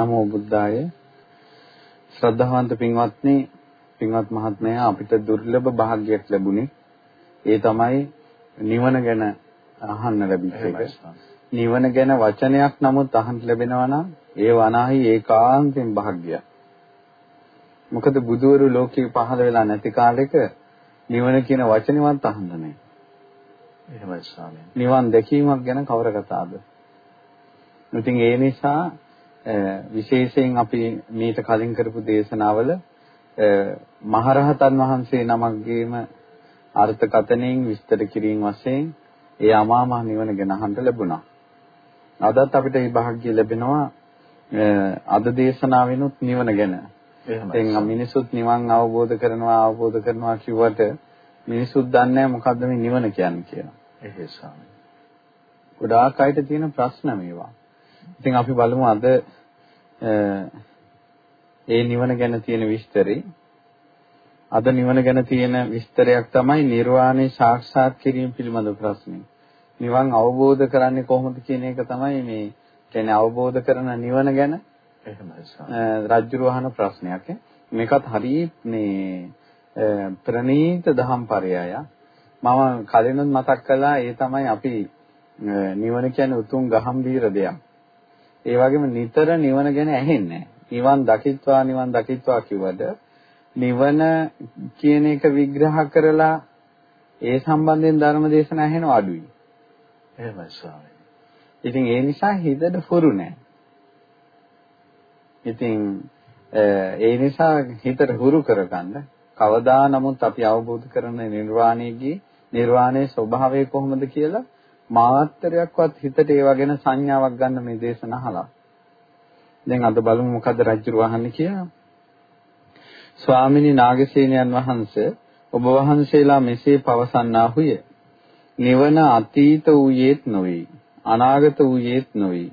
නමෝ බුද්ධාය ශ්‍රද්ධාවන්ත පින්වත්නි පින්වත් මහත්මයා අපිට දුර්ලභ භාග්‍යයක් ලැබුණේ ඒ තමයි නිවන ගැන අහන්න ලැබිච්ච එක. නිවන ගැන වචනයක් නමුත් අහන්න ලැබෙනවා නම් ඒ වනාහි ඒකාන්තයෙන් භාග්‍යයක්. මොකද බුදුවරු ලෝකේ පහළ වෙලා නැති කාලෙක නිවන කියන වචනේවත් අහන්න නැහැ. එහෙමයි ස්වාමීන්. නිවන් දැකීමක් ගැන කවර කතාවද? ඉතින් ඒ නිසා විශේෂයෙන් අපි මීට කලින් කරපු දේශනාවල මහරහතන් වහන්සේ නමක්ගේම අර්ථකථනයෙන් විස්තර කිරීම වශයෙන් ඒ අමා මහ නිවන ගැන අහන්න ලැබුණා. අදත් අපිට මේ වාග්ය ලැබෙනවා අද දේශනාවෙනුත් නිවන ගැන. එහෙනම් මිනිසුත් නිවන් අවබෝධ කරනවා අවබෝධ කරනවා කිව්වට මිනිසුත් දන්නේ මොකද්ද මේ නිවන කියන්නේ කියලා. එහෙයි ස්වාමී. ගොඩාක් අයට තියෙන ප්‍රශ්න මේවා. ඉතින් අපි බලමු අද ඒ නිවන ගැන තියෙන විස්තරේ. අද නිවන ගැන තියෙන විස්තරයක් තමයි නිර්වාණය සාක්ෂාත් කිරීම පිළිබඳ ප්‍රශ්නේ. නිවන් අවබෝධ කරන්නේ කොහොමද කියන එක තමයි මේ කියන්නේ අවබෝධ කරන නිවන ගැන එහෙමයි රාජ්‍ය වහන ප්‍රශ්නයක්. මේකත් හරිය මේ ප්‍රණීත දහම් පරයය. මම කලිනුත් මතක් කළා ඒ තමයි අපි නිවන කියන්නේ උතුම් ගහම්බීර දෙයක්. ඒ වගේම නිතර නිවන ගැන ඇහෙන්නේ නිවන් දකිත්වා නිවන් දකිත්වා කිව්වද නිවන කියන එක විග්‍රහ කරලා ඒ සම්බන්ධයෙන් ධර්ම දේශනා ඇහෙනව අඩුයි. එහෙමයි ස්වාමී. ඉතින් ඒ නිසා හිතට හුරු නැහැ. ඉතින් ඒ නිසා හිතට හුරු කරගන්න කවදා නමුත් අපි අවබෝධ කරන නිර්වාණයේදී නිර්වාණයේ ස්වභාවය කොහොමද කියලා මාත්‍රයක්වත් හිතට ඒවා ගැන සංඥාවක් ගන්න මේ දේශන අහලා. දැන් අද බලමු මොකද රජු වහන්නේ කියලා. ස්වාමිනී නාගසේනයන් වහන්සේ ඔබ වහන්සේලා මෙසේ පවසන්නාහුය. නිවන අතීත වූයේත් නොවේ. අනාගත වූයේත් නොවේ.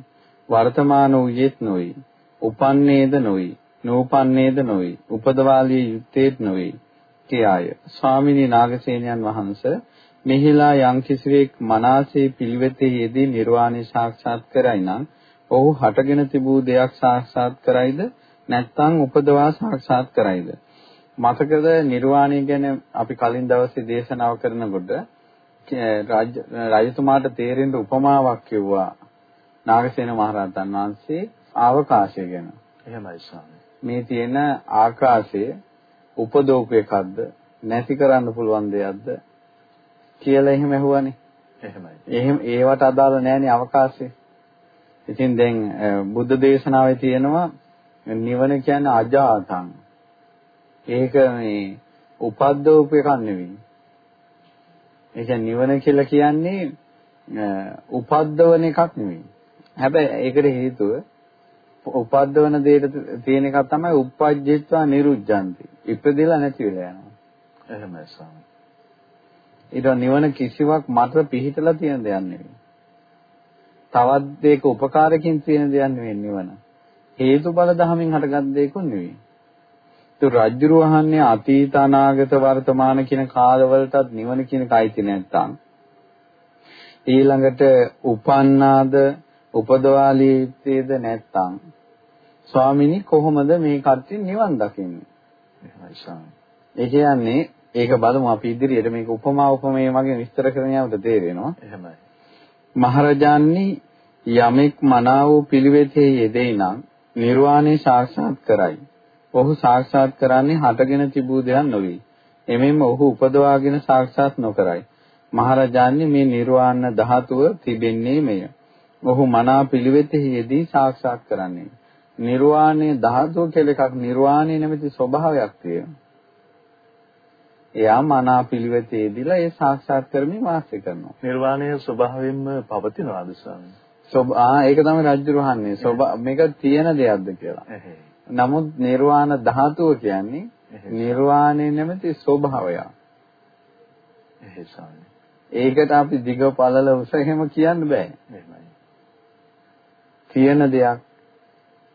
වර්තමාන වූයේත් නොවේ. උපන්නේද නොවේ. නූපන්නේද නොවේ. උපදවාලිය යුත්තේත් නොවේ. කියාය. ස්වාමිනී නාගසේනයන් වහන්සේ මෙහිලා යම් කිසිවෙක් මනසේ පිළිවෙතේ යෙදී නිර්වාණය සාක්ෂාත් කරයි නම් ඔහු හටගෙන තිබූ දෙයක් සාක්ෂාත් කරයිද නැත්නම් උපදවා සාක්ෂාත් කරයිද මතකද නිර්වාණය ගැන අපි කලින් දවසේ දේශනාව කරනකොට රජතුමාට තේරෙන්න උපමාවක් කිව්වා නාගසේන මහරහතන් වහන්සේ ආවකාශය ගැන. එහෙමයි ස්වාමී. මේ තියෙන ආකාශය උපදෝප එකක්ද නැති කරන්න පුළුවන් දෙයක්ද කියලා එහෙම ඇහුවානේ. එහෙමයි. එහෙම ඒවට අදාළ නැහැනේ අවකාශය. ඉතින් දැන් බුද්ධ දේශනාවේ තියෙනවා නිවන කියන්නේ අජාතං. ඒක මේ උපද්දෝප එකක් නෙවෙයි. ඒ කියන්නේ නිවන කියලා කියන්නේ උපද්දවන එකක් නෙවෙයි. හැබැයි ඒකට හේතුව උපද්දවන දෙයට තියෙන එකක් තමයි උප්පජ්ජිත්වා නිරුද්ධಂತಿ. ඉපදෙලා නැති වෙලා යනවා. එහෙමයි ස්වාමී. ඊට නිවන කිසිවක් මත පිහිටලා තියෙන දෙයක් නෙවෙයි. තවත් දෙයක උපකාරකින් තියෙන දෙයක් නෙවෙයි නිවන. හේතුඵල ධමයෙන් හටගත් දෙයක් නෙවෙයි. ඒ රජ්ජුරු වහන්නේ අතීත අනාගත වර්තමාන කියන කාලවලටත් නිවන කියන කයිති නැත්තම් ඊළඟට උපන්නාද උපදවාලීත්තේද නැත්තම් ස්වාමිනී කොහොමද මේ කට්ටිය නිවන් දකින්නේ? එහෙමයි ස්වාමී. ඒ කියන්නේ ඒක බලමු අපි ඉදිරියට මේක උපමා උපමේය වගේ විස්තර කරන යාමට තේරෙනවා. එහෙමයි. මහරජාණනි යමෙක් මනාව පිළිවෙතේ යෙදෙයි නම් නිර්වාණය සාක්ෂාත් කරයි. ඔහු සාක්ෂාත් කරන්නේ හටගෙන තිබූ දෙයක් නොවේ. එමෙන්න ඔහු උපදවාගෙන සාක්ෂාත් නොකරයි. මහරජාණනි මේ නිර්වාණ ධාතුව තිබෙන්නේ මෙය. ඔහු මනා පිළිවෙතේ යෙදී සාක්ෂාත් කරන්නේ. නිර්වාණය ධාතුව කියලා එකක් නිර්වාණය නැමැති ස්වභාවයක් තියෙනවා. එයා මනා පිළිවෙතේදීලා ඒ සාක්ෂාත් කරමින් වාසය කරනවා. නිර්වාණය ස්වභාවයෙන්ම පවතිනවාද ස්වාමී? සොබ ආ ඒක තමයි රජු වහන්නේ. සොබ මේක තියෙන දෙයක්ද කියලා. නමුත් නිර්වාණ ධාතුව කියන්නේ නිර්වාණය නැමැති ස්වභාවය. එහෙයි ස්වාමී. ඒකට අපි දිග පළල උස එහෙම කියන්න බෑ. තියෙන දෙයක්.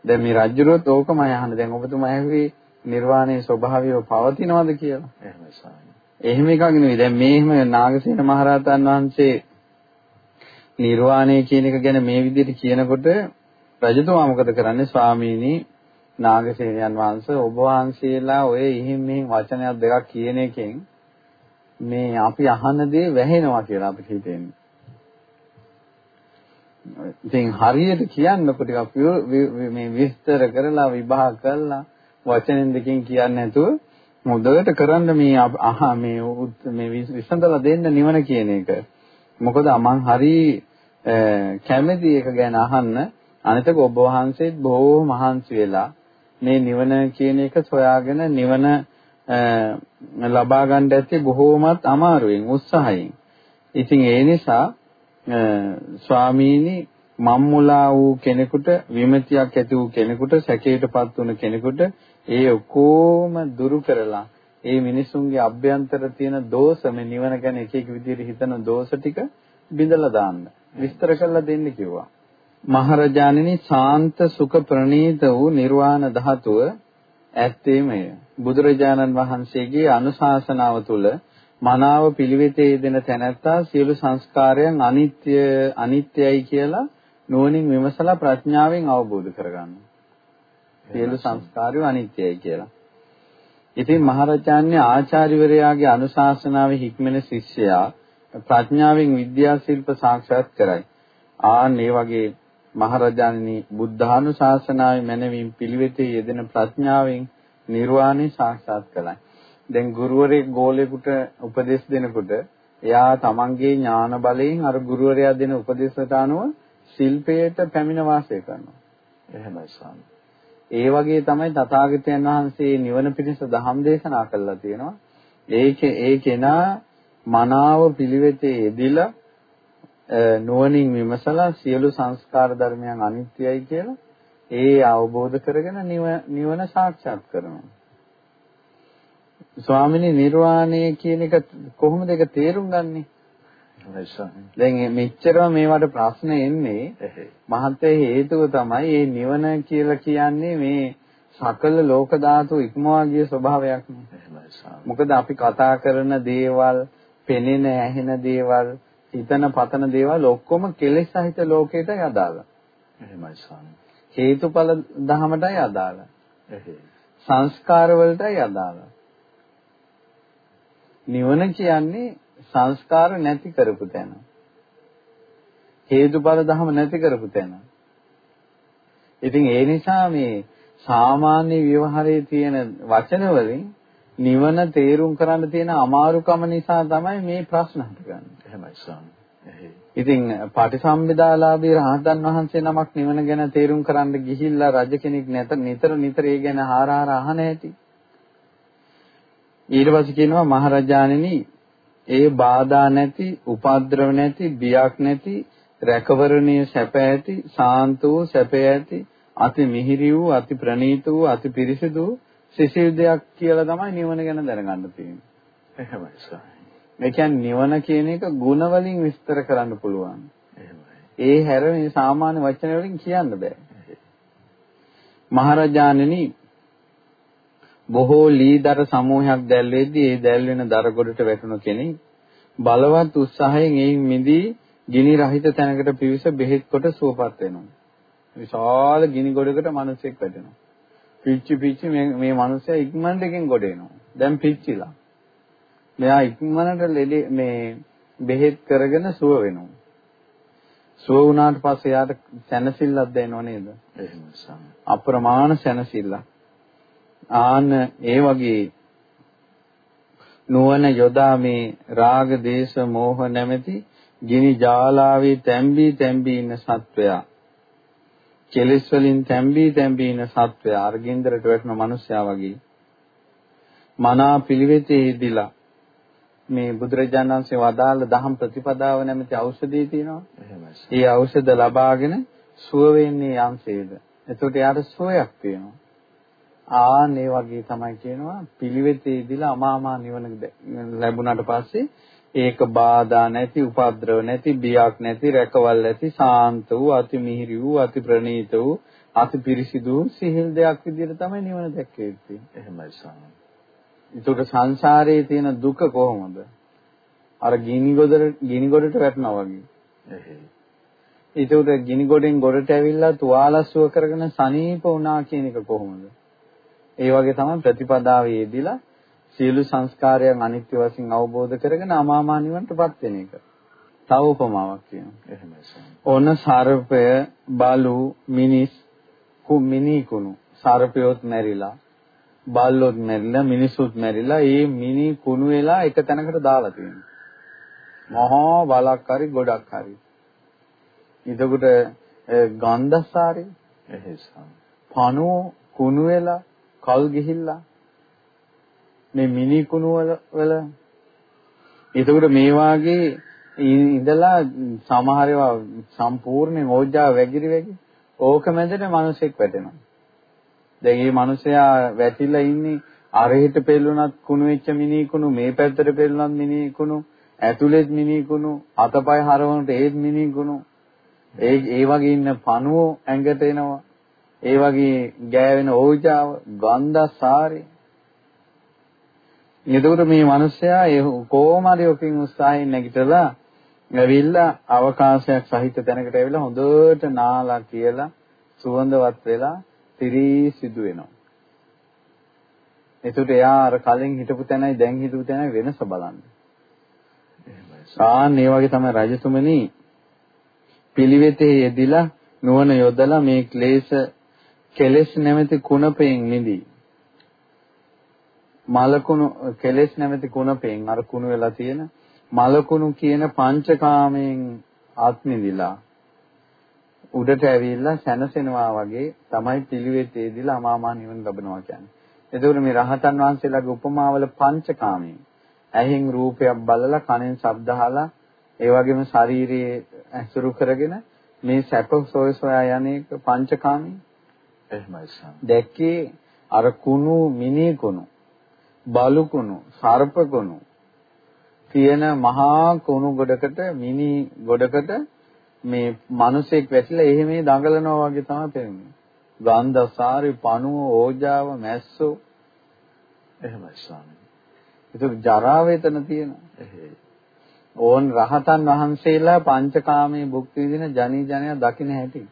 දැන් මේ රජුරොත් ඕකමයි අහන්නේ. දැන් ඔබතුමා ඇහුවේ නිර්වාණයේ ස්වභාවය පවතිනවද කියලා. එහෙමයි ස්වාමී. එහෙම එකක් නෙවෙයි. දැන් මේ එහෙම නාගසේන මහරහතන් වහන්සේ නිර්වාණය කියන එක ගැන මේ විදිහට කියනකොට රජතුමා මොකද කරන්නේ ස්වාමීනි නාගසේනයන් වහන්සේ ඔබ වහන්සේලා ඔය ඉහින් මෙහින් වචනයක් දෙකක් කියන එකෙන් මේ අපි අහන දේ වැහෙනවා කියලා අපිට හිතෙන්නේ. ඉතින් හරියට කියන්නකො ටිකක් මේ විස්තර කරලා විභාග කරලා වචනෙන් දෙකකින් කියන්නේ නැතුව මොදකට කරන්න මේ අහ මේ මේ විසඳලා දෙන්න නිවන කියන එක. මොකද මං හරි කැමැති එක ගැන අහන්න අනිතක ඔබ වහන්සේත් බොහෝ මහන්සි වෙලා මේ නිවන කියන එක සොයාගෙන නිවන ලබා ගන්න ඇත්තේ බොහෝමත් අමාරුවෙන් උත්සාහයෙන්. ඉතින් ඒ නිසා ස්වාමීනි මම්මුලා වූ කෙනෙකුට විමතියක් ඇති වූ කෙනෙකුට සැකයටපත් වුණ කෙනෙකුට ඒ ඔක්කොම දුරු කරලා ඒ මිනිසුන්ගේ අභ්‍යන්තර තියෙන දෝෂ මේ නිවන ගැන එක එක විදිහට හිතන දෝෂ ටික බිඳලා දාන්න විස්තර කරලා දෙන්න කිව්වා. මහරජාණෙනි ශාන්ත සුඛ ප්‍රණීත වූ නිර්වාණ ධාතුව ඇත්තේමය. බුදුරජාණන් වහන්සේගේ අනුශාසනාව තුළ මනාව පිළිවෙතේ යෙදෙන තැනැත්තා සියලු සංස්කාරයන් අනිත්‍ය අනිත්‍යයි කියලා නුවණින් විමසලා ප්‍රඥාවෙන් අවබෝධ කරගන්නවා. සියලු සංස්කාරය අනිත්‍යයි කියලා. ඉතින් මහරජාණන් ආචාර්යවරයාගේ අනුශාසනාවේ හික්මෙන ශිෂ්‍යයා ප්‍රඥාවෙන් විද්‍යා ශිල්ප සාක්ෂාත් කරයි. ආන් මේ වගේ මහරජාණනි බුද්ධානුශාසනාවේ මැනවින් පිළිවෙතේ යෙදෙන ප්‍රඥාවෙන් නිර්වාණය සාක්ෂාත් කළා. දැන් ගුරුවරයෙක් ගෝලෙකුට උපදෙස් දෙනකොට එයා තමන්ගේ ඥාන බලයෙන් අර ගුරුවරයා දෙන උපදේශයට අනුව ශිල්පයට පැමිණ වාසය කරනවා. එහෙමයි ස්වාමී. ඒ වගේ තමයි තථාගතයන් වහන්සේ නිවන පිණිස දහම් දේශනා කළා තියෙනවා. ඒකේ ඒ කෙනා මනාව පිළිවෙතේ යෙදිලා නුවණින් විමසලා සියලු සංස්කාර ධර්මයන් අනිත්‍යයි කියලා ඒ අවබෝධ කරගෙන නිවන සාක්ෂාත් කරනවා. ස්වාමිනේ නිර්වාණය කියන එක කොහොමද ඒක තේරුම් ගන්නේ? දැන් මෙච්චරම මේවට ප්‍රශ්න එන්නේ මහත්යේ හේතුව තමයි මේ නිවන කියලා කියන්නේ මේ සකල ලෝක ධාතු ඉක්මවා ගිය ස්වභාවයක් මොකද අපි කතා කරන දේවල්, පෙනෙන ඇහෙන දේවල්, හිතන පතන දේවල් ඔක්කොම කෙලෙස් සහිත ලෝකයට යදාළ. එහෙමයි ස්වාමී. හේතුඵල ධහමටයි අදාළ. සංස්කාර වලටයි අදාළ. නිවන කියන්නේ සංස්කාර නැති කරපු තැන. හේතුඵල ධහම නැති කරපු තැන. ඉතින් ඒ නිසා මේ සාමාන්‍ය ව්‍යවහාරයේ තියෙන වචන වලින් නිවන තේරුම් කරන්න තියෙන අමාරුකම නිසා තමයි මේ ප්‍රශ්න හටගන්නේ. එහෙමයි ස්වාමී. ඉතින් පාටිසම්භිදාලාභී රහතන් වහන්සේ නමක් නිවන ගැන තේරුම් කරන්න ගිහිල්ලා රජ කෙනෙක් නැත නිතර නිතර ඒ ගැන හාරාර අහන ඇති. ඊට පස්සේ කියනවා මහරජාණෙනි ඒ බාධා නැති, උපද්‍රව නැති, බියක් නැති, රැකවරණීය සැප ඇති, සාන්ත වූ සැප ඇති, අති මිහිරි වූ, අති ප්‍රණීත වූ, අති පිරිසිදු සිසිල් දෙයක් කියලා තමයි නිවන ගැන දැනගන්න තියෙන්නේ. එහෙමයි සර්. ඒ කියන්නේ නිවන කියන එක ಗುಣ වලින් විස්තර කරන්න පුළුවන්. ඒ හැර මේ සාමාන්‍ය වචන වලින් කියන්න බෑ. මහරජාණෙනි බොහෝ ලීදර සමූහයක් දැල්වෙද්දී ඒ දැල්වෙන දර ගොඩට වැටුණු කෙනෙක් බලවත් උත්සාහයෙන් ඒ මිදී ගිනි රහිත තැනකට පිවිස බෙහෙත් කොට සුවපත් වෙනවා. විශාල ගිනි ගොඩකට මිනිසෙක් වැටෙනවා. පිච්චි පිච්චි මේ මේ මිනිස්සයා ඉක්මනට එකෙන් ගොඩ එනවා. දැන් පිච්චිලා. මෙයා ඉක්මනට ලෙඩ මේ බෙහෙත් කරගෙන සුව වෙනවා. සුව වුණාට පස්සේ යාට සැනසෙල්ලක් දැනෙනව නේද? එහෙම අප්‍රමාණ සැනසෙල්ල. ආන ඒ වගේ නුවණ යොදා මේ රාග දේශ මෝහ නැමැති ගිනි ජාලාවේ තැම්බී තැම්බී ඉන්න සත්වයා කෙලෙස් වලින් තැම්බී තැම්බී ඉන්න සත්වයා අර්ගින්දරට වැටෙන මිනිසයා වගේ මනා පිළිවෙතේ ඉදිලා මේ බුදුරජාණන් වහන්සේ වදාළ දහම් ප්‍රතිපදාව නැමැති ඖෂධය තියෙනවා. එහෙමයි. ඒ ඖෂධ ලබාගෙන සුව වෙන්නේ යම්සේද. එතකොට යාට සුවයක් තියෙනවා. ආන් ඒ වගේ තමයි කියනවා පිළිවෙතේදීලා අමාමා නිවන ලැබුණාට පස්සේ ඒක බාධා නැති, උපද්‍රව නැති, බියක් නැති, රැකවල් නැති, සාන්ත වූ, අති මිහිරි වූ, අති ප්‍රණීත වූ, අති පිරිසිදු සිහිල් දෙයක් විදිහට තමයි නිවන දැක්කේ. එහෙමයි ස්වාමී. ඒකට සංසාරයේ තියෙන දුක කොහොමද? අර ගිනි ගොඩට ගිනි ගොඩට වැටෙනවා වගේ. ඒකට ගිනි ගොඩෙන් ගොඩට ඇවිල්ලා තුවාලස්සුව කරගෙන සනීප වුණා කියන එක කොහොමද? ඒ වගේ තමයි ප්‍රතිපදාවේ යෙදিলা සියලු සංස්කාරයන් අනිත්‍ය වශයෙන් අවබෝධ කරගෙන අමාමා නිවනටපත් වෙන එක. තව උපමාවක් කියනවා. එහෙමයි. ඕන සර්පය, බලු, මිනිස්, කු මිනි කුණු. සර්පයොත් මැරිලා, බල්ලොත් මැරිලා, මිනිසුත් මැරිලා, ඒ මිනි කුණු වෙලා එක තැනකට දාලා තියෙනවා. මහා බලක් හරි ගොඩක් හරි. එතකොට ගන්ධසාරේ එහෙසම්. පණුව කුණු වෙලා කල් ගිහිල්ලා මේ මිනි කුණු වල එතකොට මේ වාගේ ඉඳලා සමහර ඒවා සම්පූර්ණයෙන් ඕජාව වැగిරි වැගි ඕක මැදට මිනිසෙක් වැටෙනවා. දැන් මේ මිනිසයා වැටිලා ඉන්නේ අරහෙට පෙල්ලුණත් කුණු වෙච්ච මිනි කුණු මේ පැත්තට පෙල්ලුණත් මිනි කුණු ඇතුළෙත් මිනි කුණු අතපය හරවනට ඒත් මිනි කුණු. ඒ ඒ වගේ ඉන්න පණුව ඇඟට එනවා. ඒ වගේ ගෑවෙන ඕජාව ගන්ධසාරේ එතකොට මේ මිනිස්සයා කොහොම හරි ඔකින් උත්සාහයෙන් නැගිටලා ඇවිල්ලා අවකාශයක් සහිත තැනකට ඇවිල්ලා හොඳට නාලා කියලා සුවඳවත් වෙලා තිරිසිදු වෙනවා. එතකොට එයා අර කලින් හිටපු තැනයි දැන් හිටපු තැනයි වෙනස බලන්න. ආන් මේ වගේ තමයි රජතුමනි පිළිවෙතේ යෙදිලා නුවණ යොදලා මේ ක්ලේශ කෙලෙස් නැමැති කුණපෙන් නිදී. මලකුණු කෙලෙස් නැමැති කුණපෙන් අර කුණු වෙලා තියෙන මලකුණු කියන පංචකාමයෙන් ආත්මිදිලා උඩට ඇවිල්ලා සැනසෙනවා වගේ තමයි පිළිවෙතේදීලා අමාමා නිවන ලබනවා කියන්නේ. එතකොට මේ රහතන් වහන්සේලාගේ උපමාවල පංචකාමයෙන් ඇහෙන් රූපයක් බලලා කනෙන් ශබ්ද අහලා ඒ වගේම ශාරීරියේ ඇසුරු කරගෙන මේ සැප සොය සොයා යන්නේක පංචකාමී එහෙමයි සම් දැක්කේ අර කුණු මිනි කුණු බලු කුණු සර්ප කුණු තියෙන මහා කුණු ගොඩකට මිනි ගොඩකට මේ මිනිසෙක් වැටිලා එහෙම දඟලනවා වගේ තමයි පේන්නේ. ගන්ධ සාරි පණුව ඕජාව මැස්සෝ. එහෙමයි ස්වාමී. ඒක ජරා වේතන තියෙනවා. ඕන් රහතන් වහන්සේලා පංචකාමයේ භුක්ති විඳින ජනී ජනයා දකින්න හැටි.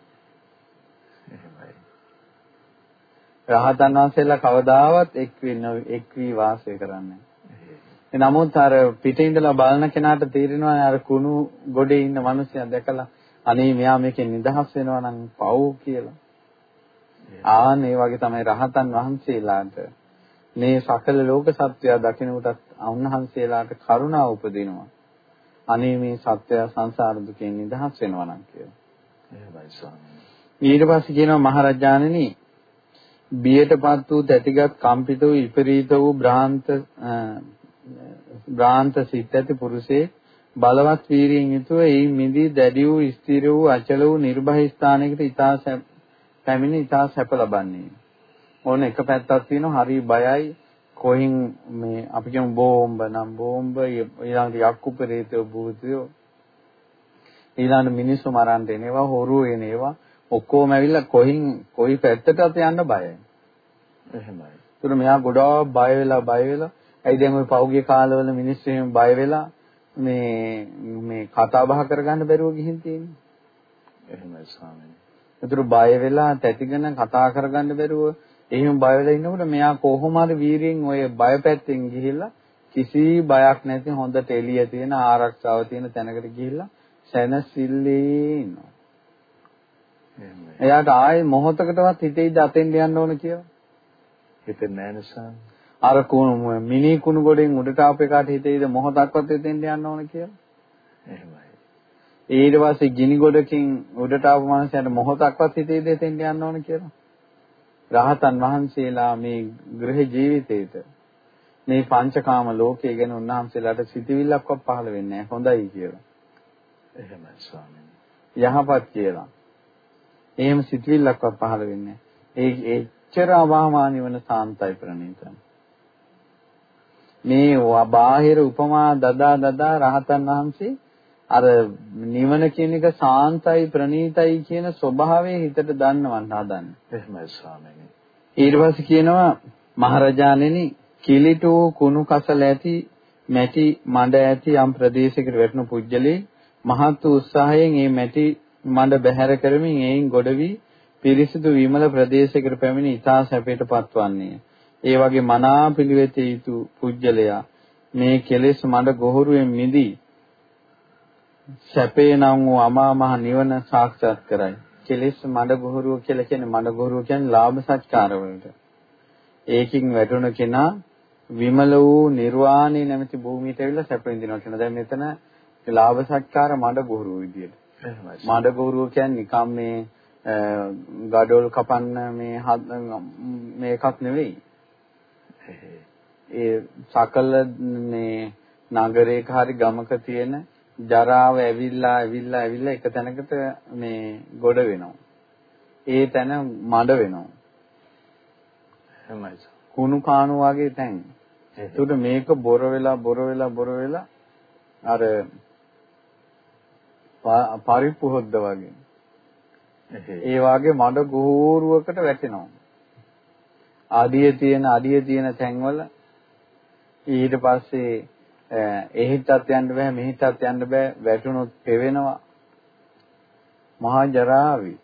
රහතන් වහන්සේලා කවදාවත් එක් වෙන එක් වී වාසය කරන්නේ නමුත් අර පිටින් ඉඳලා බලන කෙනාට තේරෙනවා අර කුණු ගොඩේ ඉන්න මිනිස්සයා දැකලා අනේ මෙයා මේකෙන් නිදහස් වෙනවා නම් පව් කියලා. ආන් ඒ වගේ තමයි රහතන් වහන්සේලාට මේ සකල ලෝක සත්‍යය දකිනකොටත් උන්වහන්සේලාට කරුණාව උපදිනවා. අනේ මේ සත්‍යය සංසාර දුකෙන් නිදහස් වෙනවා නම් කියලා. එහෙමයි ස්වාමීනි. ඊට පස්සේ කියනවා මහරජාණෙනි බියටපත් වූ තැතිගත් කම්පිත වූ විපරීත වූ භ්‍රාන්ත භ්‍රාන්ත සිත් ඇති පුරුෂේ බලවත් වීරියෙන් යුතුව ඒ මිදී දැඩි වූ ස්ථිර වූ අචල වූ නිර්භය ස්ථානයකට ඊතා පැමිණ ඊතා සැප ලබන්නේ. ඕන එක පැත්තක් තියෙනවා. හරි බයයි. කොහින් මේ අපි කියමු බෝම්බ නම් බෝම්බ ඊළඟට යක්කු පෙරේතයෝ භූතයෝ. ඊළඟට මිනිස්සු මරන්න එනවා හොරු එනවා ඔක්කොම ඇවිල්ලා කොහින් කොයි පැත්තටද යන්න බයයි. එහෙමයි. ඒතර මෙයා ගොඩාක් බය වෙලා බය වෙලා. ඇයි දැන් ওই පෞගේ කාලවල මිනිස්සු එහෙම බය වෙලා මේ මේ කතා බහ කරගන්න බැරුව ගිහින් තියෙන්නේ? එහෙමයි ස්වාමීනි. ඒතර බය වෙලා තැතිගෙන කතා කරගන්න බැරුව එහෙම බය වෙලා ඉන්නකොට මෙයා කොහොම හරි වීරියෙන් ඔය බය පැත්තෙන් ගිහිල්ලා කිසි බයක් නැති හොඳට එළිය තියෙන ආරක්ෂාව තියෙන තැනකට ගිහිල්ලා සැනසille ඉන්නවා. එයාට ආයේ මොහොතකටවත් හිතෙයිද අතෙන් යන්න ඕන කියලා? හිතෙන්නේ නැහැ නිසා. අර කුණු මිනි කුණු ගොඩෙන් උඩට ආපු එකාට හිතෙයිද මොහොතක්වත් හිතෙන් යන්න ඕන කියලා? එහෙමයි. ඊට පස්සේ ගිනි ගොඩකින් උඩට ආපු මනුස්සයාට මොහොතක්වත් හිතෙයිද එතෙන් යන්න ඕන කියලා? රහතන් වහන්සේලා මේ ගෘහ ජීවිතේට මේ පංචකාම ලෝකයේ ගැන උන්වහන්සේලාට සිතවිල්ලක්වත් පහළ වෙන්නේ නැහැ හොඳයි කියලා. එහෙමයි ස්වාමීනි. යහපත් කියලා. එහෙම සිතවිල්ලක්වත් පහළ වෙන්නේ නැහැ. ඒ එච්චර අවාමානි වෙන සාන්තයි ප්‍රණීතයි. මේ බාහිර උපමා දදා දදා රහතන් වහන්සේ අර නිවන කියන එක සාන්තයි ප්‍රණීතයි කියන ස්වභාවය හිතට දන්නවන්න හදන්න. එහෙමයි ස්වාමීනි. ඊට පස්සේ කියනවා මහරජාණෙනි කිලිටු කුණු කසල ඇති මැටි මඩ ඇති යම් ප්‍රදේශයකට වැටෙන පුජ්‍යලේ මහත් උත්සාහයෙන් මේ මැටි මඩ බැහැර කරමින් එයින් ගොඩවි පිරිසිදු විමල ප්‍රදේශයකට පැමිණ ඊතා සැපයට පත්වන්නේ. ඒ වගේ මනා පිළිවෙතේ යුතු පුජ්‍යලයා මේ කෙලෙස් මඩ ගොහරුවෙන් මිදී සැපේ නම් වූ අමා මහ නිවන සාක්ෂාත් කරයි. කෙලෙස් මඩ ගොහරුව කියලා කියන්නේ මඩ ගොහරුව කියන්නේ ලාභ සත්කාර වලට. ඒකින් වැටුණ කෙනා විමල වූ නිර්වාණය නැමැති භූමියට ඇවිල්ලා සැප විඳිනවා කියන. දැන් මෙතන ලාභ සත්කාර මඩ ගොහරුව විදියට. මඩ ගොහරුව කියන්නේ නිකම් මේ ගඩොල් කපන්න මේ මේකක් නෙවෙයි. ඒ සකල මේ නගරයක හරි ගමක තියෙන ජරාව ඇවිල්ලා ඇවිල්ලා ඇවිල්ලා එක තැනකට මේ ගොඩ වෙනවා. ඒ තැන මඩ වෙනවා. එහෙමයි. කුණු කාණු වගේ තැන්. ඒකට මේක බොර වෙලා බොර වෙලා බොර වෙලා අර පරිප්පු හොද්ද වගේ. ඒ වාගේ මඩ ගෝරුවකට වැටෙනවා. අඩිය තියෙන අඩිය තියෙන තැන්වල ඊට පස්සේ එහෙටත් යන්න බෑ මෙහෙටත් යන්න බෑ වැටුනොත් පෙවෙනවා. මහා ජරාවි.